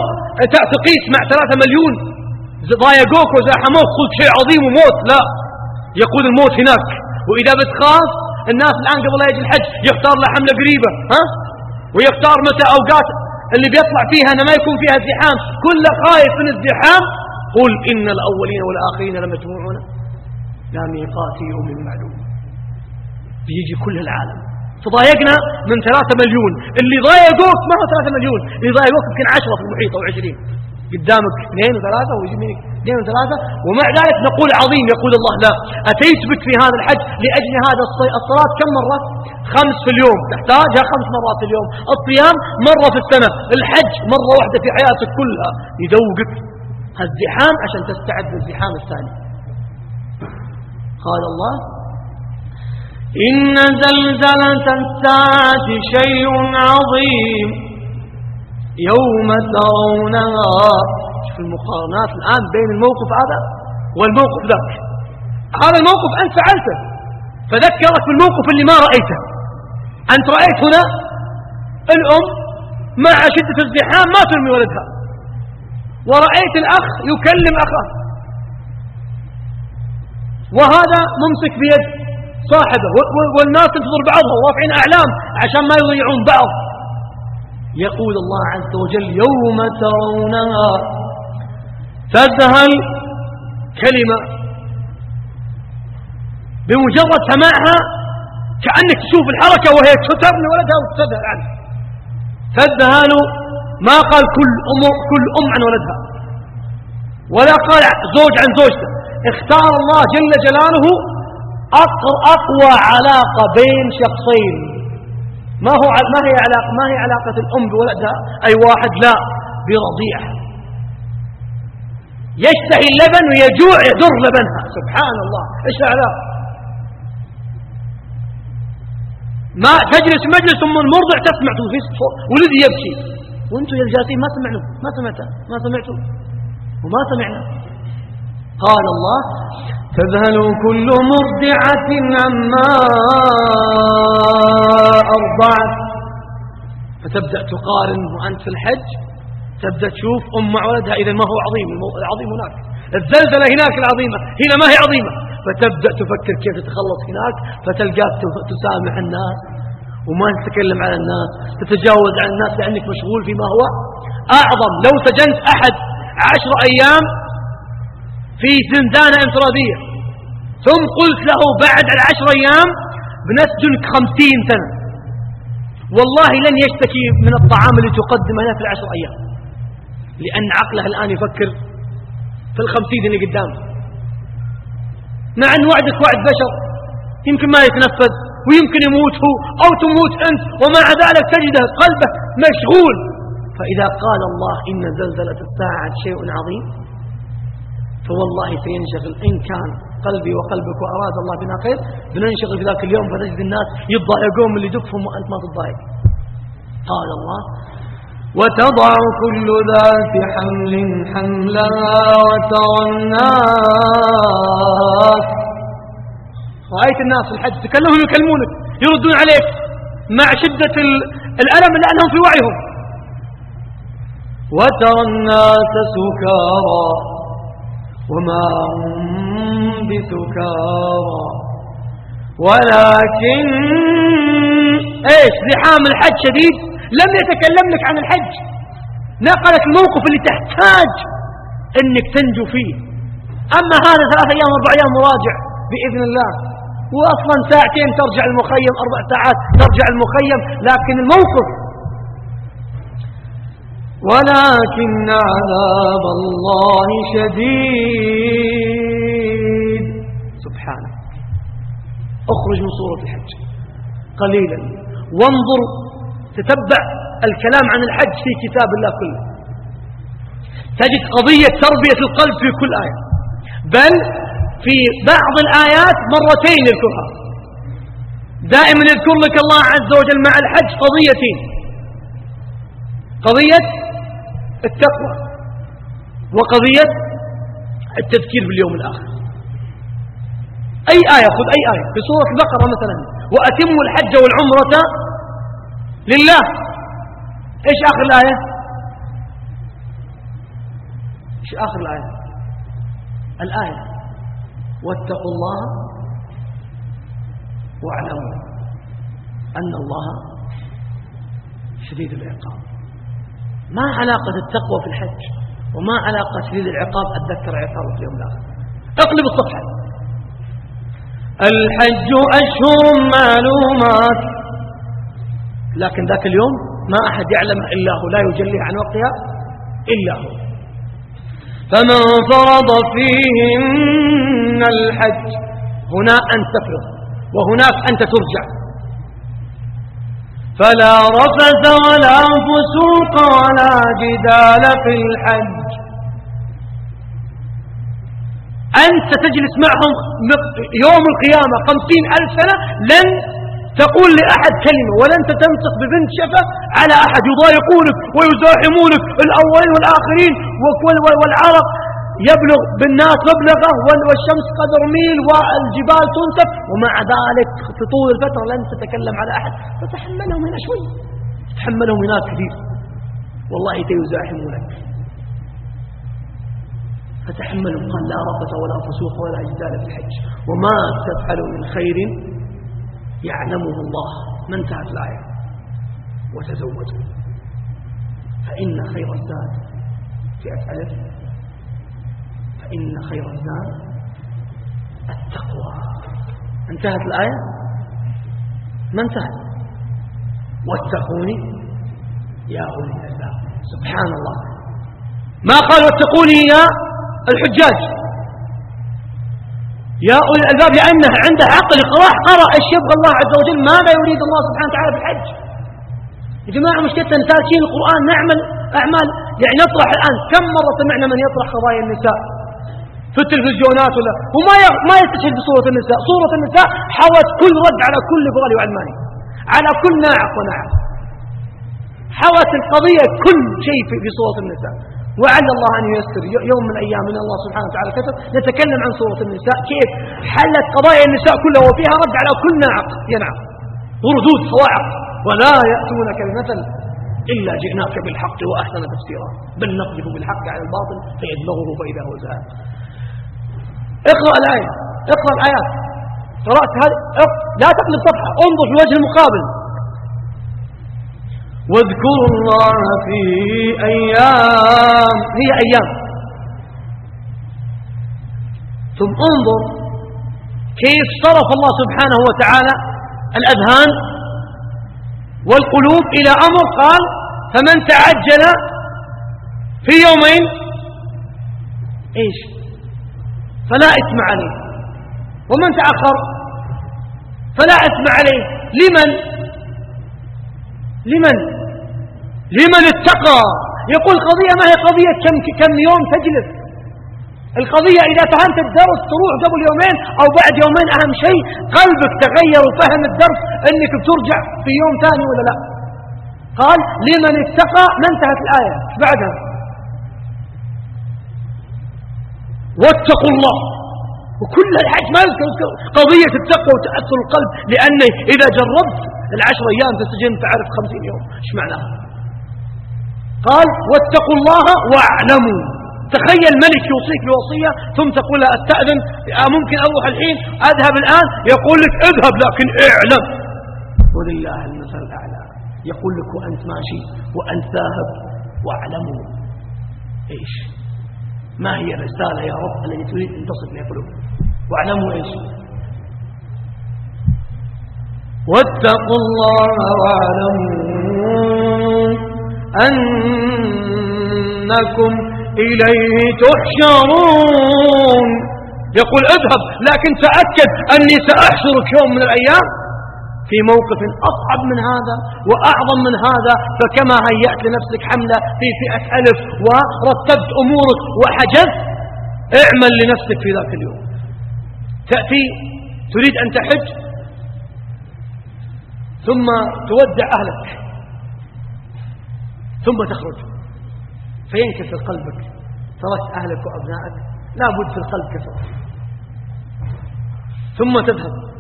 تقيس مع ثلاثة مليون. ضايقوك وزاحموك قلت شيء عظيم وموت. لا. يقول الموت هناك. وإذا بتخاف الناس الآن قبل لا يجي الحج يختار له حملة قريبة. ها؟ ويختار متى أوقات اللي بيطلع فيها أنه ما يكون فيها ازدحام. كل خايف من ازدحام. قل إن الأولين والآخرين لمجموعون. لا ميقات يوم معلوم. بيجي كل العالم. تضايقنا من ثلاثة مليون. اللي ضايقوك ما هو ثلاثة مليون. اللي ضايقوك يمكن عشرة في المحيط أو عشرين. قدامك اثنين وثلاثة ويجي اثنين وثلاثة. ومع ذلك نقول عظيم يقول الله لا. أتيت بك في هذا الحج لأجل هذا الصلاة كم مرة؟ خمس في اليوم. تحتاجها خمس مرات في اليوم. الصيام مرة في السنة. الحج مرة واحدة في حياتك كلها. يذوقك. هالزحام عشان تستعد للزحام الثاني. قال الله إن زلزلة الساعة شيء عظيم. يوم ترونها. في المقارنات الآن بين الموقف هذا والموقف ذاك. هذا الموقف أنت فعلته. فذكرك بالموقف اللي ما رأيته. أنت رأيت هنا الأم مع شدة الزحام ما ترمي ولدها. ورأيت الأخ يكلم أخاه. وهذا ممسك بيد صاحبه والناس تنتظر بعضهم ورافعين أعلام عشان ما يضيعون بعض. يقول الله عز وجل يوم ترونها تذهل كلمة بمجرد سماعها كأنك تشوف الحركة وهي ترمي ولدها وتذهل عنه تذهل ما قال كل أم, كل أم عن ولدها. ولا قال زوج عن زوجته. اختار الله جل جلاله أقوى علاقة بين شخصين. ما هو ما هي علاقة ما هي علاقة الأم بولدها؟ أي واحد لا برضيع. يشتهي اللبن ويجوع يدر لبنها. سبحان الله. إيش العلاقة؟ ما تجلس مجلس أم المرضع تسمع ولدي يبكي. وأنتم يا الجالسين ما سمعتوا ما سمعتوا ما سمعتوا. وما سمعنا. قال الله تذهل كل مرضعة عما أرضعت. فتبدأ تقارن وأنت في الحج. تبدأ تشوف أم ولدها إذا ما هو عظيم. العظيم هناك. الزلزلة هناك العظيمة. هنا ما هي عظيمة. فتبدأ تفكر كيف تتخلص هناك. فتلقاك تسامح الناس. وما تتكلم على الناس. تتجاوز عن الناس لأنك مشغول فيما هو أعظم. لو سجنت أحد عشر أيام في زنزانة إنفرادية. ثم قلت له بعد العشر أيام بنسجنك خمسين سنة. والله لن يشتكي من الطعام اللي تقدمه له في العشر أيام. لأن عقله الآن يفكر في الخمسين اللي قدامه. مع أن وعدك وعد بشر. يمكن ما يتنفذ ويمكن يموت هو أو تموت أنت. ومع ذلك تجده قلبه مشغول. فإذا قال الله إن زلزلة الساعة شيء عظيم فوالله سينشغل إن كان قلبي وقلبك وأراد الله بنا خير بننشغل في ذاك اليوم فتجد الناس يتضايقون من اللي يدفهم وأنت ما تتضايق. قال الله وتضع كل ذات حمل حملها وترى الناس. رأيت الناس في الحج تكلمهم يكلمونك يردون عليك مع شدة الألم لأنهم في وعيهم. وترى الناس سكارى وما هم بسكارى ولكن إيش زحام الحج شديد؟ لم يتكلم لك عن الحج. نقلك الموقف اللي تحتاج إنك تنجو فيه. أما هذا ثلاث أيام أربع أيام مراجع بإذن الله. واصلا ساعتين ترجع المخيم أربع ساعات ترجع المخيم. لكن الموقف ولكن عذاب الله شديد. سبحانه. أخرج من صورة الحج. قليلا. وانظر تتبع الكلام عن الحج في كتاب الله كله. تجد قضية تربية القلب في كل آية. بل في بعض الآيات مرتين يذكرها. دائما يذكر لك الله عز وجل مع الحج قضيتين. قضية التقوى وقضية التذكير باليوم الآخر. أي آية؟ خذ أي آية. في سورة البقرة مثلا. وأتموا الحج والعمرة لله. إيش آخر الآية؟ إيش آخر الآية؟ الآية واتقوا الله واعلموا أن الله شديد العقاب. ما علاقة التقوى في الحج وما علاقة شديد العقاب أتذكر عقابه في يوم الآخر. اقلب الصفحة. الحج أشهر معلومات. لكن ذاك اليوم ما أحد يعلم إلا هو لا يجلي عن وقتها إلا هو. فمن فرض فيهن الحج هنا أن تفرض وهناك أنت ترجع. فلا رفث ولا فسوق ولا جدال في الحج. أنت تجلس معهم يوم القيامة خمسين ألف سنة لن تقول لأحد كلمة ولن تمسك ببنت شفة على أحد. يضايقونك ويزاحمونك الأولين والآخرين والعرق. يبلغ بالناس مبلغه والشمس قدر ميل والجبال تنسف ومع ذلك في طول الفترة لن تتكلم على أحد. فتحملهم هنا شوي. تحملهم هناك كثير. والله سيزاحمونك فتحملهم. قال لا رفث ولا فسوق ولا جدال في الحج. وما تفعلوا من خير يعلمه الله. ما انتهت الآية. وتزودوا فإن خير الزاد في ألف فإن خير الزاد التقوى. انتهت الآية؟ ما انتهت؟ واتقوني يا أولي الألباب. سبحان الله ما قال واتقوني يا الحجاج؟ يا أولي الألباب لأنه عنده عقل راح قرأ إيش يبغى الله عز وجل. ماذا يريد الله سبحانه وتعالى في الحج؟ يا جماعة مشكلتنا تاركين القرآن نعمل أعمال. يعني نطرح الآن كم مرة سمعنا من يطرح قضايا النساء؟ في التلفزيونات ولا وما ما يستشهد بصورة النساء. صورة النساء حوت كل رد على كل بغالي وعلماني. على كل ناعق وناعق. حوت القضية كل شيء في صورة النساء. وعلى الله أن ييسر. يوم من الأيام من الله سبحانه وتعالى كتب نتكلم عن صورة النساء. كيف؟ حلت قضايا النساء كلها وفيها رد على كل ناعق ينعق. وردود صواعق. ولا يأتونك بمثل إلا جئناك بالحق وأحسن تفسيرا. بل نقذف بالحق على الباطل فيدمغه فإذا هو زهاد اقرأ الآية اقرأ الآيات. قرأت هذه لا تقلب صفحة انظر في الوجه المقابل. واذكروا الله في أيام. هي أيام. ثم انظر كيف صرف الله سبحانه وتعالى الأذهان والقلوب إلى أمر قال فمن تعجل في يومين إيش؟ فلا إثم عليه. ومن تأخر فلا إثم عليه. لمن؟ لمن؟ لمن اتقى. يقول قضية ما هي قضية؟ كم, كم يوم تجلس. القضية إذا فهمت الدرس تروح قبل يومين أو بعد يومين أهم شيء قلبك تغير وفهم الدرس أنك بترجع في يوم ثاني ولا لا. قال لمن اتقى ما انتهت الآية. بعدها. واتقوا الله. وكل الحج ما يذكر قضية التقوى وتأثر القلب لأن إذا جربت العشر أيام السجن تعرف خمسين يوم. إيش معناها قال واتقوا الله واعلموا. تخيل ملك يوصيك بوصية ثم تقول له أستأذن؟ آه، ممكن أروح الحين؟ أذهب الآن؟ يقول لك اذهب لكن اعلم. ولله المثل الأعلى. يقول لك وأنت ماشي وأنت ذاهب واعلموا. إيش؟ ما هي الرسالة يا رب التي تريد أن تصل إلى قلوب واعلموا إيش واتقوا الله واعلموا أنكم إليه تحشرون. يقول اذهب لكن تأكد أني سأحشرك يوم من الأيام. في موقف أصعب من هذا وأعظم من هذا فكما هيأت لنفسك حملة في فئة ألف ورتبت أمورك وحجزت اعمل لنفسك في ذاك اليوم. تأتي تريد أن تحج ثم تودع أهلك ثم تخرج. فينكسر قلبك. تركت أهلك وأبنائك لا بد في القلب كسر. ثم تذهب.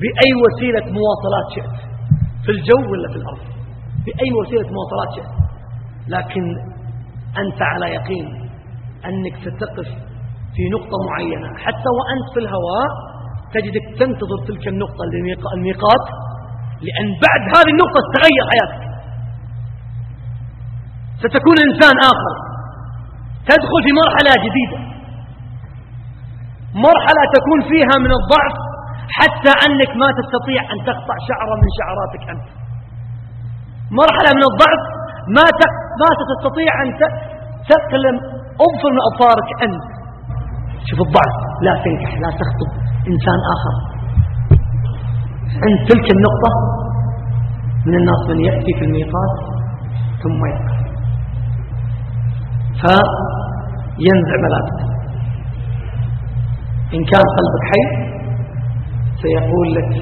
بأي وسيلة مواصلات شئت في الجو ولا في الأرض؟ بأي وسيلة مواصلات شئت. لكن أنت على يقين أنك ستقف في نقطة معينة. حتى وأنت في الهواء تجدك تنتظر تلك النقطة الميقات لأن بعد هذه النقطة تتغير حياتك. ستكون إنسان آخر. تدخل في مرحلة جديدة. مرحلة تكون فيها من الضعف حتى أنك ما تستطيع أن تقطع شعرة من شعراتك أنت. مرحلة من الضعف ما ما ستستطيع أن تقلم أظفر من أظفارك أنت. شوف الضعف لا تنكح لا تخطب إنسان آخر. عند تلك النقطة من الناس من يأتي في الميقات ثم يقف فينزع ملابسه. إن كان قلبك حي سيقول لك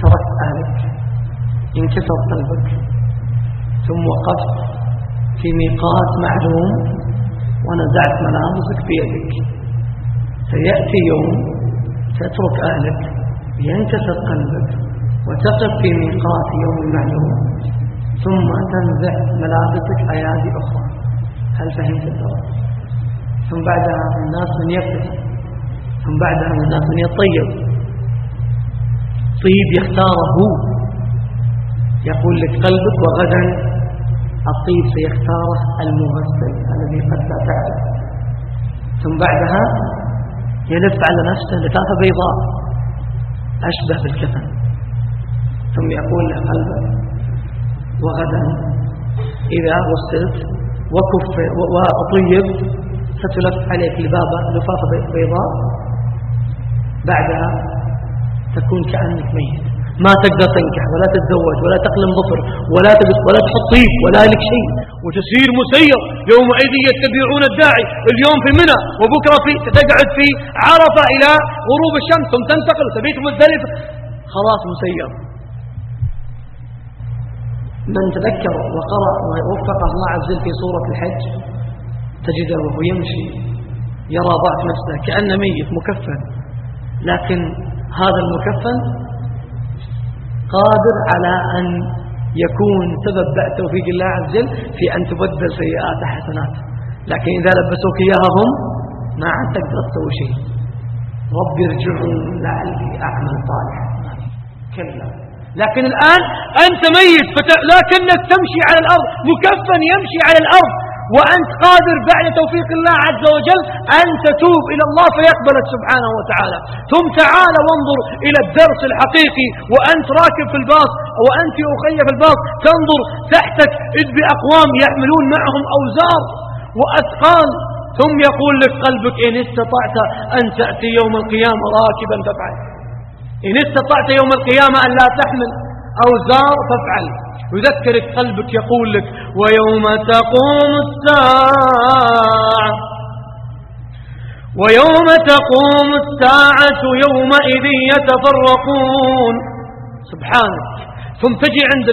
تركت أهلك انكسر قلبك. ثم وقفت في ميقات معلوم ونزعت ملابسك بيدك. سيأتي يوم تترك أهلك ينكسر قلبك وتقف في ميقات يوم معلوم ثم تنزع ملابسك أيادي أخرى. هل فهمت الدرس ثم بعدها الناس من يفتح ثم بعدها الناس من يطيب. طيب يختاره. يقول لك قلبك وغدا الطيب سيختاره المغسل الذي قد لا تعلم. ثم بعدها يلف على نفسه لفافة بيضاء أشبه بالكفن. ثم يقول له قلبك وغدا إذا غسلت وكف وأطيب ستلف عليك لبابة لفافة بيضاء. بعدها تكون كأنك ميت. ما تقدر تنكح ولا تتزوج ولا تقلم ظفر ولا ولا تحط طيب ولا لك شيء. وتسير مسير. يومئذ يتبعون الداعي. اليوم في منى وبكرة في تقعد في عرفة إلى غروب الشمس. ثم تنتقل. تبيت مزدلفة. خلاص مسير. من تذكر وقرأ ووفق الله عز وجل في سورة الحج تجده وهو يمشي يرى ضعف نفسه كأنه ميت مكفن. لكن هذا المكفن قادر على أن يكون سبب توفيق الله عز وجل في أن تبدل سيئات حسنات. لكن إذا لبسوك إياها هم ما عاد تقدر تسوي شيء. رب ارجعون لعلي أعمل صالحا. كلا. لكن الآن أنت ميت لكنك تمشي على الأرض. مكفن يمشي على الأرض. وأنت قادر بعد توفيق الله عز وجل أن تتوب إلى الله فيقبلك سبحانه وتعالى. ثم تعال وانظر إلى الدرس الحقيقي وأنت راكب في الباص وأنت أخي في الباص تنظر تحتك إذ بأقوام يحملون معهم أوزار وأثقال. ثم يقول لك قلبك إن استطعت أن تأتي يوم القيامة راكبا فافعل. إن استطعت يوم القيامة أن لا تحمل أوزار فافعل. يذكرك قلبك يقول لك ويوم تقوم الساعة. ويوم تقوم الساعة يومئذ يتفرقون. سبحانك. ثم تجي عند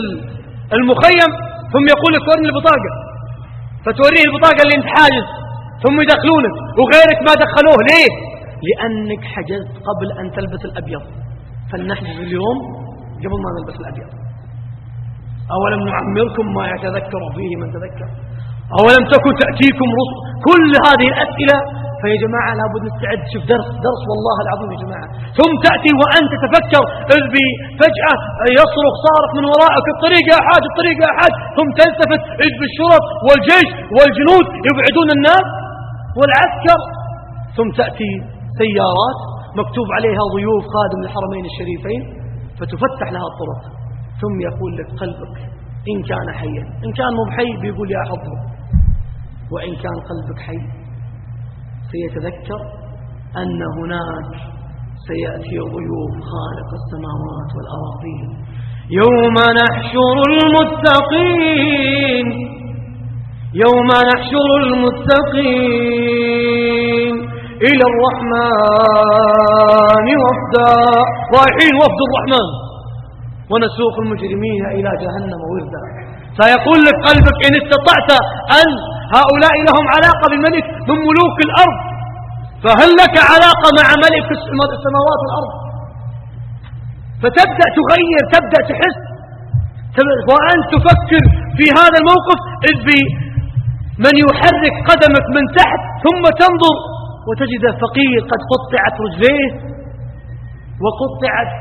المخيم ثم يقول لك ورني البطاقة. فتوريه البطاقة اللي انت حاجز. ثم يدخلونك وغيرك ما دخلوه. ليه؟ لأنك حجزت قبل أن تلبس الأبيض. فلنحجز اليوم قبل ما نلبس الأبيض. أولم نعمركم ما يتذكر فيه من تذكر؟ أولم تكن تأتيكم رسل كل هذه الأسئلة؟ فيا جماعة لابد نستعد. شوف درس درس والله العظيم يا جماعة. ثم تأتي وأنت تفكر إذ فجأة يصرخ صارخ من ورائك الطريق يا حاج الطريق يا حاج. ثم تلتفت إذ بالشرط والجيش والجنود يبعدون الناس والعسكر. ثم تأتي سيارات مكتوب عليها ضيوف خادم الحرمين الشريفين فتفتح لها الطرق. ثم يقول لك قلبك إن كان حيا. إن كان مو بحي بيقول يا حظه وإن كان قلبك حي سيتذكر أن هناك سيأتي ضيوف خالق السماوات والأراضين. يوم نحشر المتقين. يوم نحشر المتقين. إلى الرحمن وفدا. رايحين وفد الرحمن. ونسوق المجرمين إلى جهنم وردا. فيقول لك قلبك إن استطعت أن هؤلاء لهم علاقة بملك من ملوك الأرض. فهل لك علاقة مع ملك السماوات والأرض؟ فتبدأ تغير تبدأ تحس. وأنت تفكر في هذا الموقف إذ من يحرك قدمك من تحت ثم تنظر وتجد فقير قد قطعت رجليه وقطعت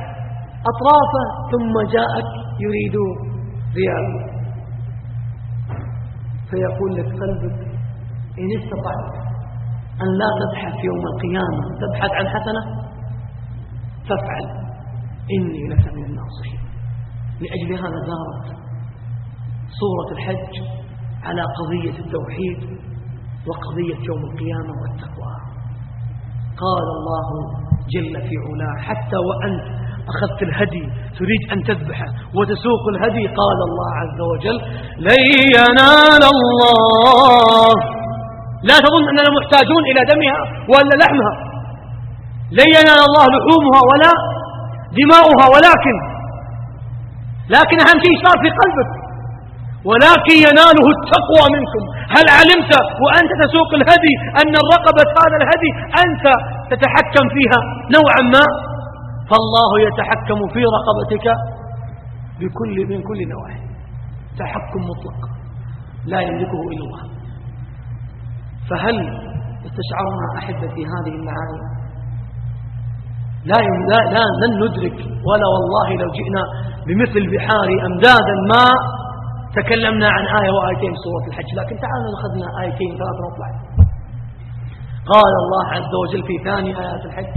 أطرافه ثم جاءك يريد ريال. فيقول لك قلبك إن استطعت أن لا تبحث يوم القيامة تبحث عن حسنة؟ فافعل. إني لك من الناصحين. لأجل هذا زارت صورة الحج على قضية التوحيد وقضية يوم القيامة والتقوى. قال الله جل في علاه حتى وأنت أخذت الهدي تريد أن تذبحه وتسوق الهدي قال الله عز وجل لن ينال الله. لا تظن أننا محتاجون إلى دمها ولا لحمها. لن ينال الله لحومها ولا دماؤها ولكن لكن أهم شيء صار في قلبك. ولكن يناله التقوى منكم. هل علمت وأنت تسوق الهدي أن الرقبة هذا الهدي أنت تتحكم فيها نوعا ما؟ فالله يتحكم في رقبتك بكل من كل نواحي. تحكم مطلق. لا يملكه إلا الله. فهل استشعرنا أحبتي هذه المعاني؟ لا لا لن ندرك. ولا والله لو جئنا بمثل بحار أمدادا ما تكلمنا عن آية وآيتين سورة الحج. لكن تعالوا أخذنا آيتين ثلاثة نطلع قال الله عز وجل في ثاني آيات الحج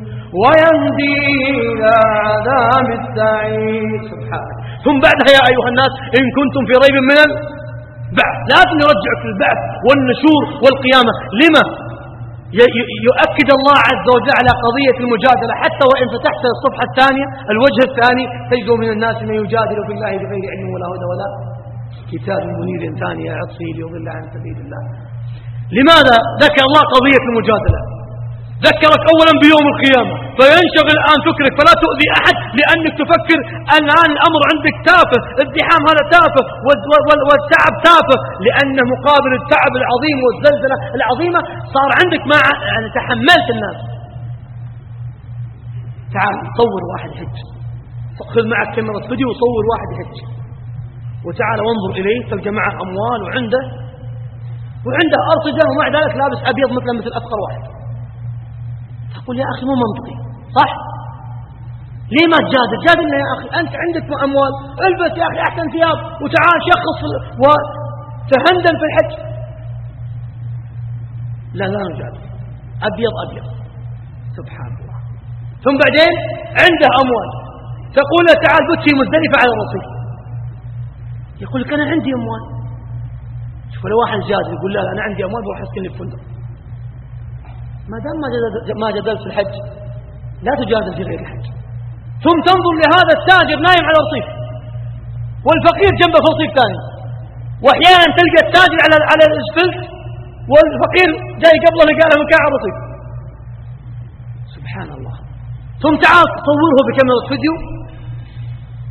ويهديه إلى عذاب السعير. سبحانه ثم بعدها يا أيها الناس إن كنتم في ريب من البعث. لازم نرجعك للبعث والنشور والقيامة. لما؟ يؤكد الله عز وجل على قضية المجادلة. حتى وإن فتحت الصفحة الثانية الوجه الثاني تجد من الناس من يجادل في الله بغير علم ولا هدى ولا كتاب منير ثاني. يعصي ليضل عن سبيل الله. لماذا ذكر الله قضية المجادلة؟ ذكرك أولا بيوم القيامة. فينشغل الآن فكرك فلا تؤذي أحد لأنك تفكر الآن الأمر عندك تافه. الزحام هذا تافه. والتعب تافه. لأنه مقابل التعب العظيم والزلزلة العظيمة صار عندك ما يعني تحملت الناس. تعال صور واحد حج خذ معك كاميرا فيديو وصور واحد حج وتعال وانظر إليه. تلقى معه أموال وعنده. وعنده أرصدة ومع ذلك لابس أبيض مثل مثل أفقر واحد. تقول يا أخي مو منطقي صح؟ ليه ما تجادل؟ جادلنا يا أخي أنت عندك أموال البس يا أخي أحسن ثياب وتعال شخص وتهندل في الحج. لا لا نجادل أبيض أبيض سبحان الله. ثم بعدين عنده أموال تقول له تعال بت مزدلفة على الرصيف يقول لك أنا عندي أموال. شوف لو واحد جادل يقول لا أنا عندي أموال بروح أسكن في فندق. ما دام ما جدلت في الحج لا تجادل في غير الحج. ثم تنظر لهذا التاجر نايم على رصيف والفقير جنبه في رصيف ثاني. وأحيانا تلقى التاجر على على الإسفلت والفقير جاي قبله لقى له مكان على الرصيف سبحان الله. ثم تعال تصوره بكاميرا فيديو.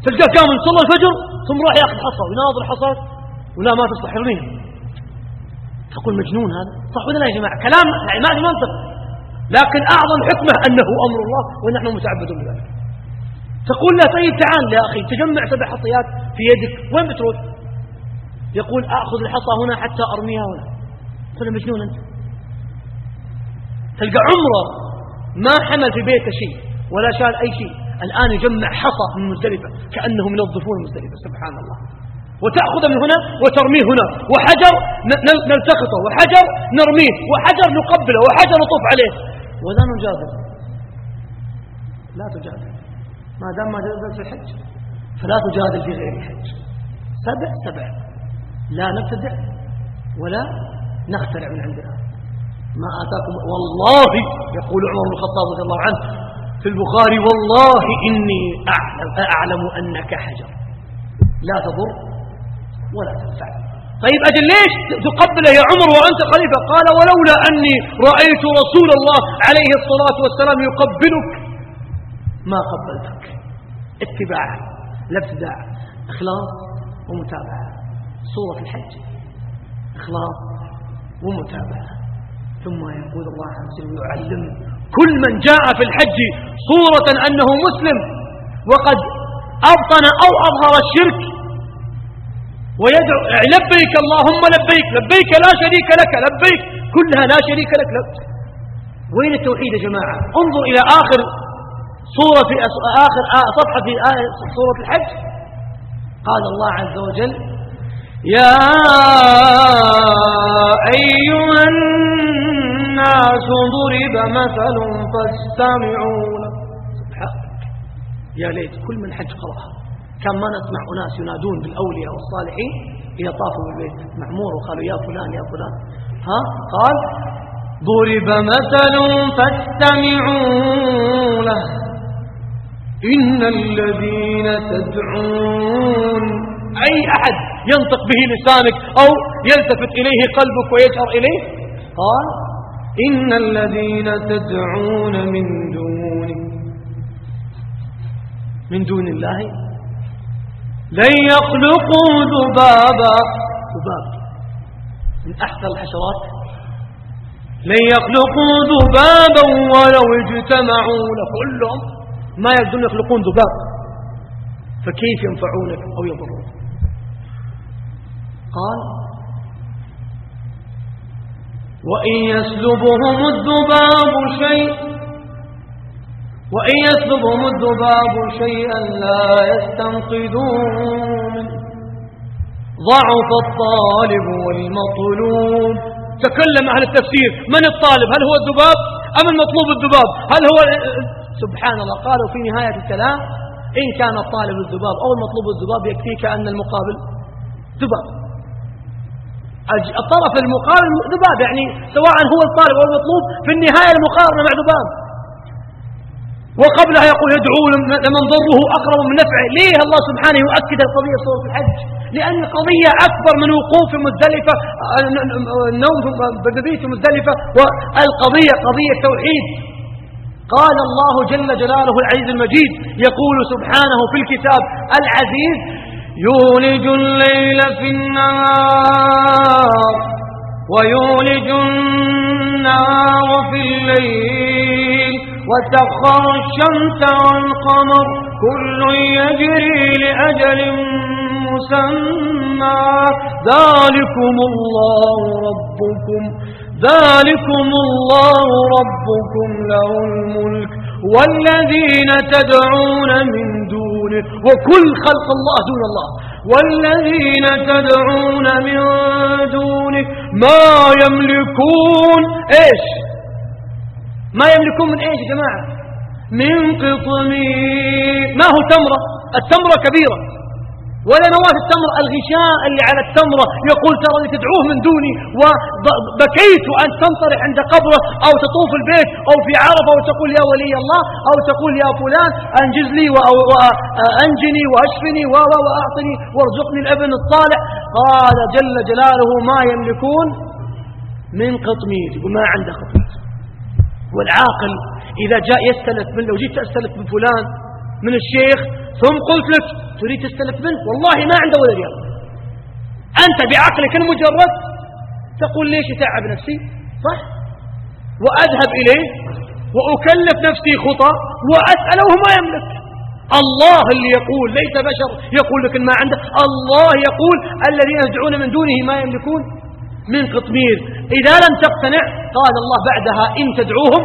تلقاه قام صلى الفجر ثم راح يأخذ حصى ويناظر حصى ولا ما تصلح يرميها تقول مجنون هذا؟ صح ولا لا يا جماعة؟ كلام يعني ما في منطق. لكن أعظم حكمة أنه أمر الله ونحن متعبدون بذلك. تقول له طيب تعال يا أخي تجمع سبع حصيات في يدك وين بتروح يقول أخذ الحصى هنا حتى أرميها هنا. تقول مجنون أنت. تلقى عمره ما حمل في بيته شيء ولا شال أي شيء. الآن يجمع حصى من مزدلفة كأنه من الظفور المزدلفة سبحان الله. وتأخذ من هنا وترميه هنا. وحجر نلتقطه وحجر نرميه وحجر نقبله وحجر نطوف عليه. ولا نجادل لا تجادل. ما دام ما جادل في الحج فلا تجادل في غير الحج. سبع سبع. لا نبتدع ولا نخترع من عندنا. ما آتاكم والله يقول عمر بن الخطاب رضي الله عنه في البخاري والله إني أعلم, أعلم أنك حجر. لا تضر ولا تنفع. طيب أجل ليش تقبله يا عمر وأنت خليفة؟ قال ولولا أني رأيت رسول الله عليه الصلاة والسلام يقبلك. ما قبلتك. اتباع لا ابتداع إخلاص ومتابعة. صورة الحج. إخلاص ومتابعة. ثم يقول الله عز وجل يعلم كل من جاء في الحج صورة أنه مسلم وقد أبطن أو أظهر الشرك ويدعو لبيك اللهم لبيك لبيك لا شريك لك لبيك كلها لا شريك لك لب وين التوحيد يا جماعة؟ انظر إلى آخر صورة في آخر صفحة في سورة الحج. قال الله عز وجل يا أيها الناس ضرب مثل فاستمعوا له. يا ليت كل من حج قرأها. كان ما نسمع أناس ينادون بالأولياء والصالحين إذا طافوا بالبيت معمور وقالوا يا فلان يا فلان. ها؟ قال ضرب مثل فاستمعوا له. إن الذين تدعون أي أحد ينطق به لسانك أو يلتفت إليه قلبك ويجأر إليه؟ قال إن الذين تدعون من دونه من دون الله؟ لن يخلقوا ذبابا. ذباب. من أحسن الحشرات. لن يخلقوا ذبابا ولو اجتمعوا له كلهم ما يقدرون يخلقون ذباب. فكيف ينفعونك أو يضرون قال وإن يسلبهم الذباب شيء وإن يسلبهم الذباب شيئا لا يستنقذون. ضعف الطالب والمطلوب. تكلم أهل التفسير. من الطالب؟ هل هو الذباب أم المطلوب الذباب؟ هل هو سبحان الله قالوا في نهاية الكلام إن كان الطالب الذباب أو المطلوب الذباب يكفيك أن المقابل ذباب. الطرف المقابل ذباب يعني سواء هو الطالب أو المطلوب في النهاية المقارنة مع ذباب. وقبلها يقول يدعو لمن ضره أقرب من نفعه. ليه الله سبحانه يؤكد القضية في سورة الحج؟ لأن القضية أكبر من وقوف مزدلفة النوم في مزدلفة والقضية قضية توحيد. قال الله جل جلاله العزيز المجيد يقول سبحانه في الكتاب العزيز يولج الليل في النهار ويولج النهار في الليل. وسخر الشمس والقمر كل يجري لأجل مسمى. ذلكم الله ربكم. ذلكم الله ربكم له الملك. والذين تدعون من دونه وكل خلق الله دون الله. والذين تدعون من دونه ما يملكون إيش؟ ما يملكون من إيش يا جماعة. من قطمير ما هو تمرة التمرة كبيرة. ولا نواة التمر الغشاء اللي على التمرة يقول ترى اللي تدعوه من دوني وبكيت أن تنطرح عند قبره أو تطوف البيت أو في عرفة وتقول يا ولي الله أو تقول يا فلان أنجز لي وأنجني وأشفني وأعطني وارزقني الابن الصالح. قال جل جلاله ما يملكون من قطمير. وما عنده قطمير. والعاقل إذا جاء يستلف من لو جيت أستلف من فلان من الشيخ ثم قلت لك تريد تستلف منه والله ما عنده ولا ريال. أنت بعقلك المجرد تقول ليش تعب نفسي؟ صح. وأذهب إليه وأكلف نفسي خطى وأسأله ما يملك. الله اللي يقول ليس بشر يقول لك ما عنده الله يقول الذين يدعون من دونه ما يملكون. من قطمير. إذا لم تقتنع قال الله بعدها إن تدعوهم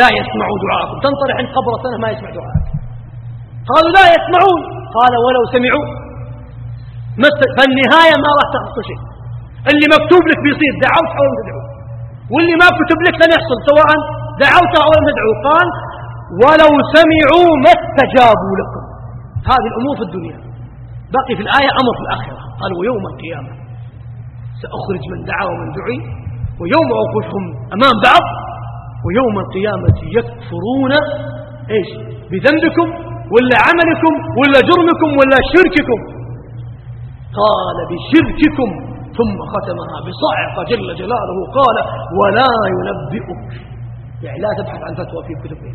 لا يسمعوا دعاءكم. تنطرح عند قبر سنة ما يسمع دعاءك. قالوا لا يسمعون. قال ولو سمعوا. فالنهاية ما راح تحصل شيء. اللي مكتوب لك بيصير دعوت أو لم تدعو. واللي ما كتب لك لن يحصل سواء دعوت أو لم تدعو. قال ولو سمعوا ما استجابوا لكم. هذه الأمور في الدنيا. باقي في الآية أمر في الآخرة. قال ويوم القيامة. سأخرج من دعا ومن دعي ويوم أوقفهم أمام بعض ويوم القيامة يكفرون إيش؟ بذنبكم ولا عملكم ولا جرمكم ولا شرككم. قال بشرككم ثم ختمها بصاعقة جل جلاله قال ولا ينبئك يعني لا تبحث عن فتوى في كتبه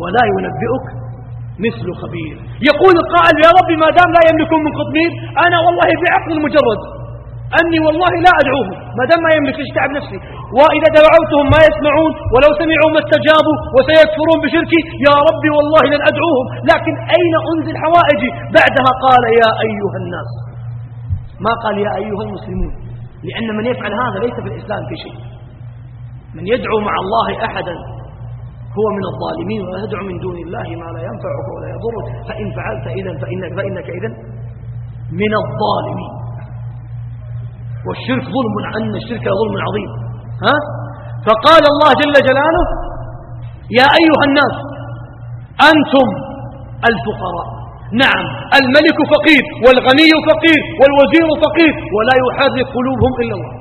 ولا ينبئك مثل خبير. يقول القائل يا ربي ما دام لا يملكون من قطمير أنا والله بعقل مجرد. أني والله لا أدعوهم ما دام ما يملك تعب نفسي. وإذا دعوتهم ما يسمعون ولو سمعوا ما استجابوا وسيكفرون بشركي يا ربي والله لن أدعوهم. لكن أين أنزل حوائجي؟ بعدها قال يا أيها الناس. ما قال يا أيها المسلمون؟ لأن من يفعل هذا ليس في الإسلام في شيء. من يدعو مع الله أحدا هو من الظالمين ولا تدعو من دون الله ما لا ينفعك ولا يضرك فإن فعلت إذا فإنك, فإنك إذا من الظالمين. والشرك ظلم أن الشرك ظلم عظيم. ها؟ فقال الله جل جلاله يا أيها الناس أنتم الفقراء. نعم الملك فقير والغني فقير والوزير فقير ولا يحرك قلوبهم إلا الله.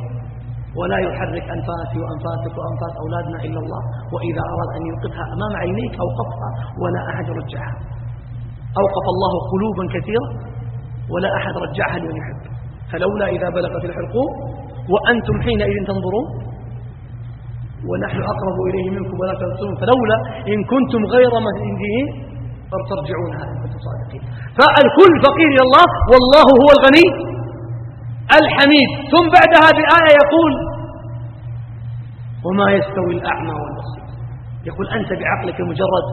ولا يحرك أنفاسي وأنفاسك وأنفاس أولادنا إلا الله وإذا أراد أن يوقفها أمام عينيك أوقفها ولا أحد رجعها. أوقف الله قلوبا كثيرة ولا أحد رجعها لمن يحب فلولا إذا بلغت الحلقوم وأنتم حينئذ تنظرون ونحن أقرب إليه منكم ولا تنصرون فلولا إن كنتم غير مهديين فارترجعونها إن كنتم صادقين. فالكل فقير إلى الله والله هو الغني الحميد. ثم بعد هذه الآية يقول وما يستوي الأعمى والبصير. يقول أنت بعقلك المجرد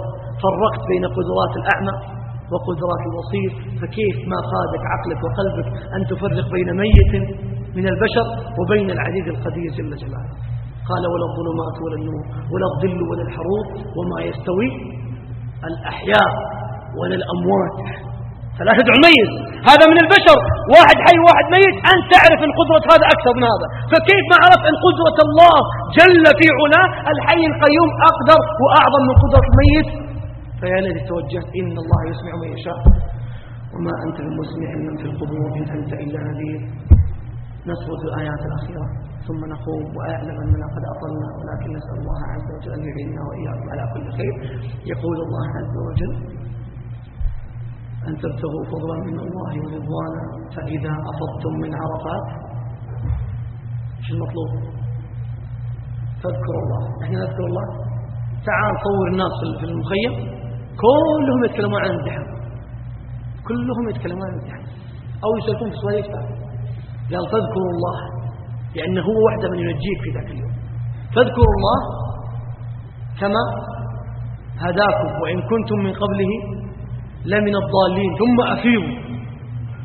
فرقت بين قدرات الأعمى وقدرات البصير فكيف ما قادك عقلك وقلبك أن تفرق بين ميت من البشر وبين العزيز القدير جل جلاله؟ قال ولا الظلمات ولا النور ولا الظل ولا الحروب وما يستوي الأحياء ولا الأموات. فلا تدعو الميت هذا من البشر. واحد حي واحد ميت أنت تعرف أن قدرة هذا أكثر من هذا. فكيف ما عرفت أن قدرة الله جل في علاه الحي القيوم أقدر وأعظم من قدرة الميت؟ فيا ليت توجهت إن الله يسمع من يشاء. وما أنت بمسمع من في القبور إن أنت إلا نذير. نسرد الآيات الأخيرة. ثم نقوم وأعلم أننا قد أطلنا ولكن نسأل الله عز وجل أن يعيننا وإياكم على كل خير. يقول الله عز وجل أن تبتغوا فضلا من الله ورضوانا فإذا أفضتم من عرفات. إيش المطلوب؟ فاذكروا الله. إحنا نذكر الله. تعال صور الناس في المخيم. كلهم يتكلمون عن الزحام كلهم يتكلمون عن الزحام أو يسألون في سؤال قال فاذكروا الله. لأنه هو وحده من ينجيك في ذاك اليوم. فاذكروا الله كما هداكم وإن كنتم من قبله لمن الضالين. ثم أفيضوا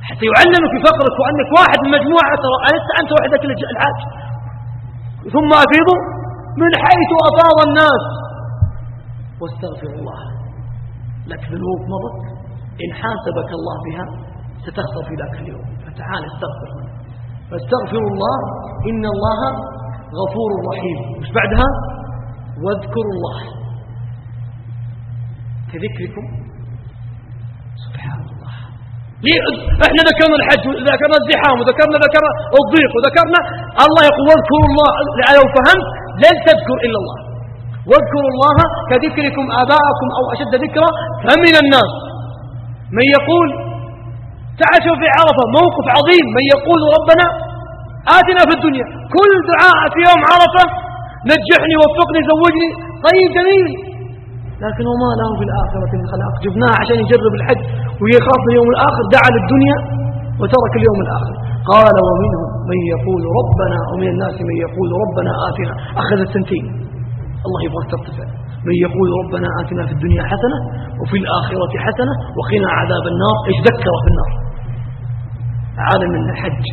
حتى يعلمك فقرك وأنك واحد من مجموعة ألست أنت وحدك الحاج. ثم أفيضوا من حيث أفاض الناس. واستغفر الله. لك ذنوب مضت. إن حاسبك الله بها ستخسر في ذاك اليوم. فتعال استغفر فاستغفروا الله إن الله غفور رحيم. مش بعدها؟ واذكروا الله. كذكركم؟ سبحان الله. إحنا ذكرنا الحج وذكرنا الزحام وذكرنا ذكرنا الضيق وذكرنا الله يقول واذكروا الله. لو فهمت لن تذكر إلا الله. واذكروا الله كذكركم آباءكم أو أشد ذكرى فمن الناس. من يقول تعشوا في عرفة موقف عظيم. من يقول ربنا آتنا في الدنيا. كل دعاء في يوم عرفة نجحني وفقني زوجني. طيب جميل. لكن وما له في الآخرة من خلاق. جبناه عشان يجرب الحج ويخاف اليوم الآخر دعا للدنيا وترك اليوم الآخر. قال ومنهم من يقول ربنا ومن الناس من يقول ربنا آتنا. أخذ السنتين الله يبغى ترتفع. من يقول ربنا آتنا في الدنيا حسنة وفي الآخرة حسنة وقنا عذاب النار إيش ذكر في النار. عالم الحج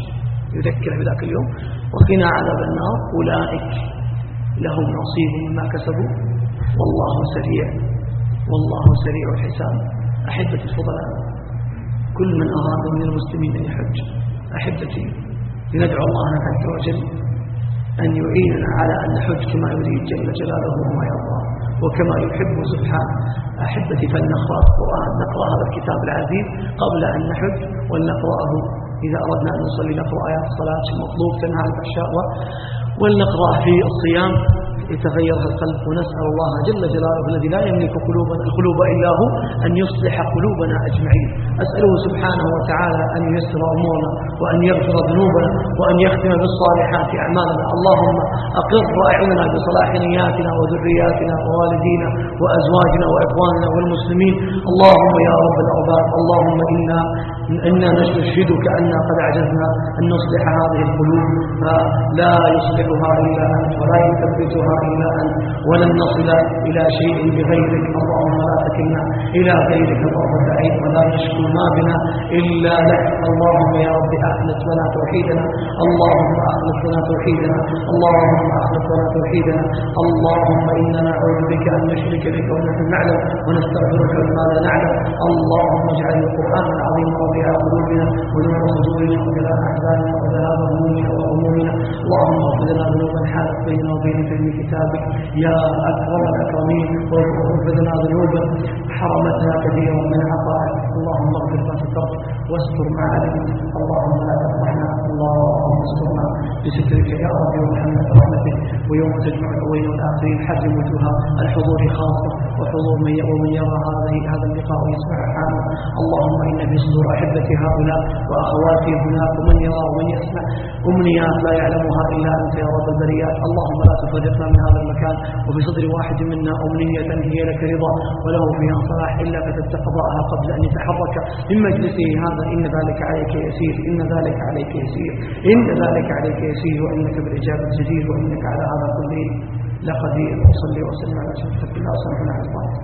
يذكر بذاك اليوم. وقنا عذاب النار أولئك لهم نصيب مما كسبوا. والله سريع والله سريع الحساب. أحبتي الفضلاء كل من أراد من المسلمين أن يحج أحبتي لندعو الله عز وجل أن يعيننا على أن نحج كما يريد جل جلاله وما يرضى. وكما يحب سبحانه أحبتي فلنقرأ القرآن. نقرأ هذا الكتاب العزيز قبل أن نحج ولنقرأه. إذا أردنا أن نصلي نقرأ آيات الصلاة المطلوب تنهى عن الفحشاء ولنقرأ في الصيام. يتغير القلب ونسأل الله جل جلاله الذي لا يملك قلوبنا القلوب إلا هو أن يصلح قلوبنا أجمعين. أسأله سبحانه وتعالى أن ييسر أمورنا وأن يغفر ذنوبنا وأن يختم بالصالحات أعمالنا. اللهم أقر أعيننا بصلاح نياتنا وذرياتنا ووالدينا وأزواجنا وإخواننا والمسلمين. اللهم يا رب العباد اللهم إنا إنا نشهدك أننا قد عجزنا أن نصلح هذه القلوب. فلا يصلحها إلا أنت ولا يثبتها أنت ولن نصل إلى شيء بغيرك. اللهم لا تكلنا إلى غيرك. طرفة عين ولا نشكو ما بنا إلا لك. اللهم يا رب أخلص لنا توحيدنا. اللهم أخلص لنا توحيدنا. اللهم أخلص لنا توحيدنا. اللهم إنا نعوذ بك أن نشرك بك ونحن نعلم ونستغفرك مما لا نعلم. اللهم اجعل القرآن العظيم ربيع قلوبنا ونور صدورنا وجلاء أحزاننا وذهاب همومنا وغمومنا اللهم اغفر لنا ذنوبا حالت بيننا وبين فهم كتابك. يا أكرم الأكرمين واغفر لنا ذنوبا حرمتنا كثيرا من عطائك. اللهم اغفر ما سترت واستر ما علمت اللهم لا تفضحنا اللهم استرنا بسترك يا رب ومحمد رحمتك ويوم تجمع الأولين والآخرين حرم وجوها الحضور خاصة وحضور من ومن يرى هذه هذا اللقاء ويسمع حاله اللهم إن في صدور أحبتي هؤلاء وأخواتي هناك ومن يرى ومن يسمع. أمنيات لا يعلمها إلا أنت يا رب البريات اللهم لا تفرقنا من هذا المكان. وفي صدر واحد منا أمنية هي لك رضا. وله فيها صلاح إلا كتبت قضاءها قبل أن يتحرك. من مجلسه هذا إن ذلك عليك يسير إن ذلك عليك يسير إن ذلك عليك يسير وإنك بالإجابة جدير وإنك على هذا كله لقدير. وصلي وسلم على شرف الله وسلم على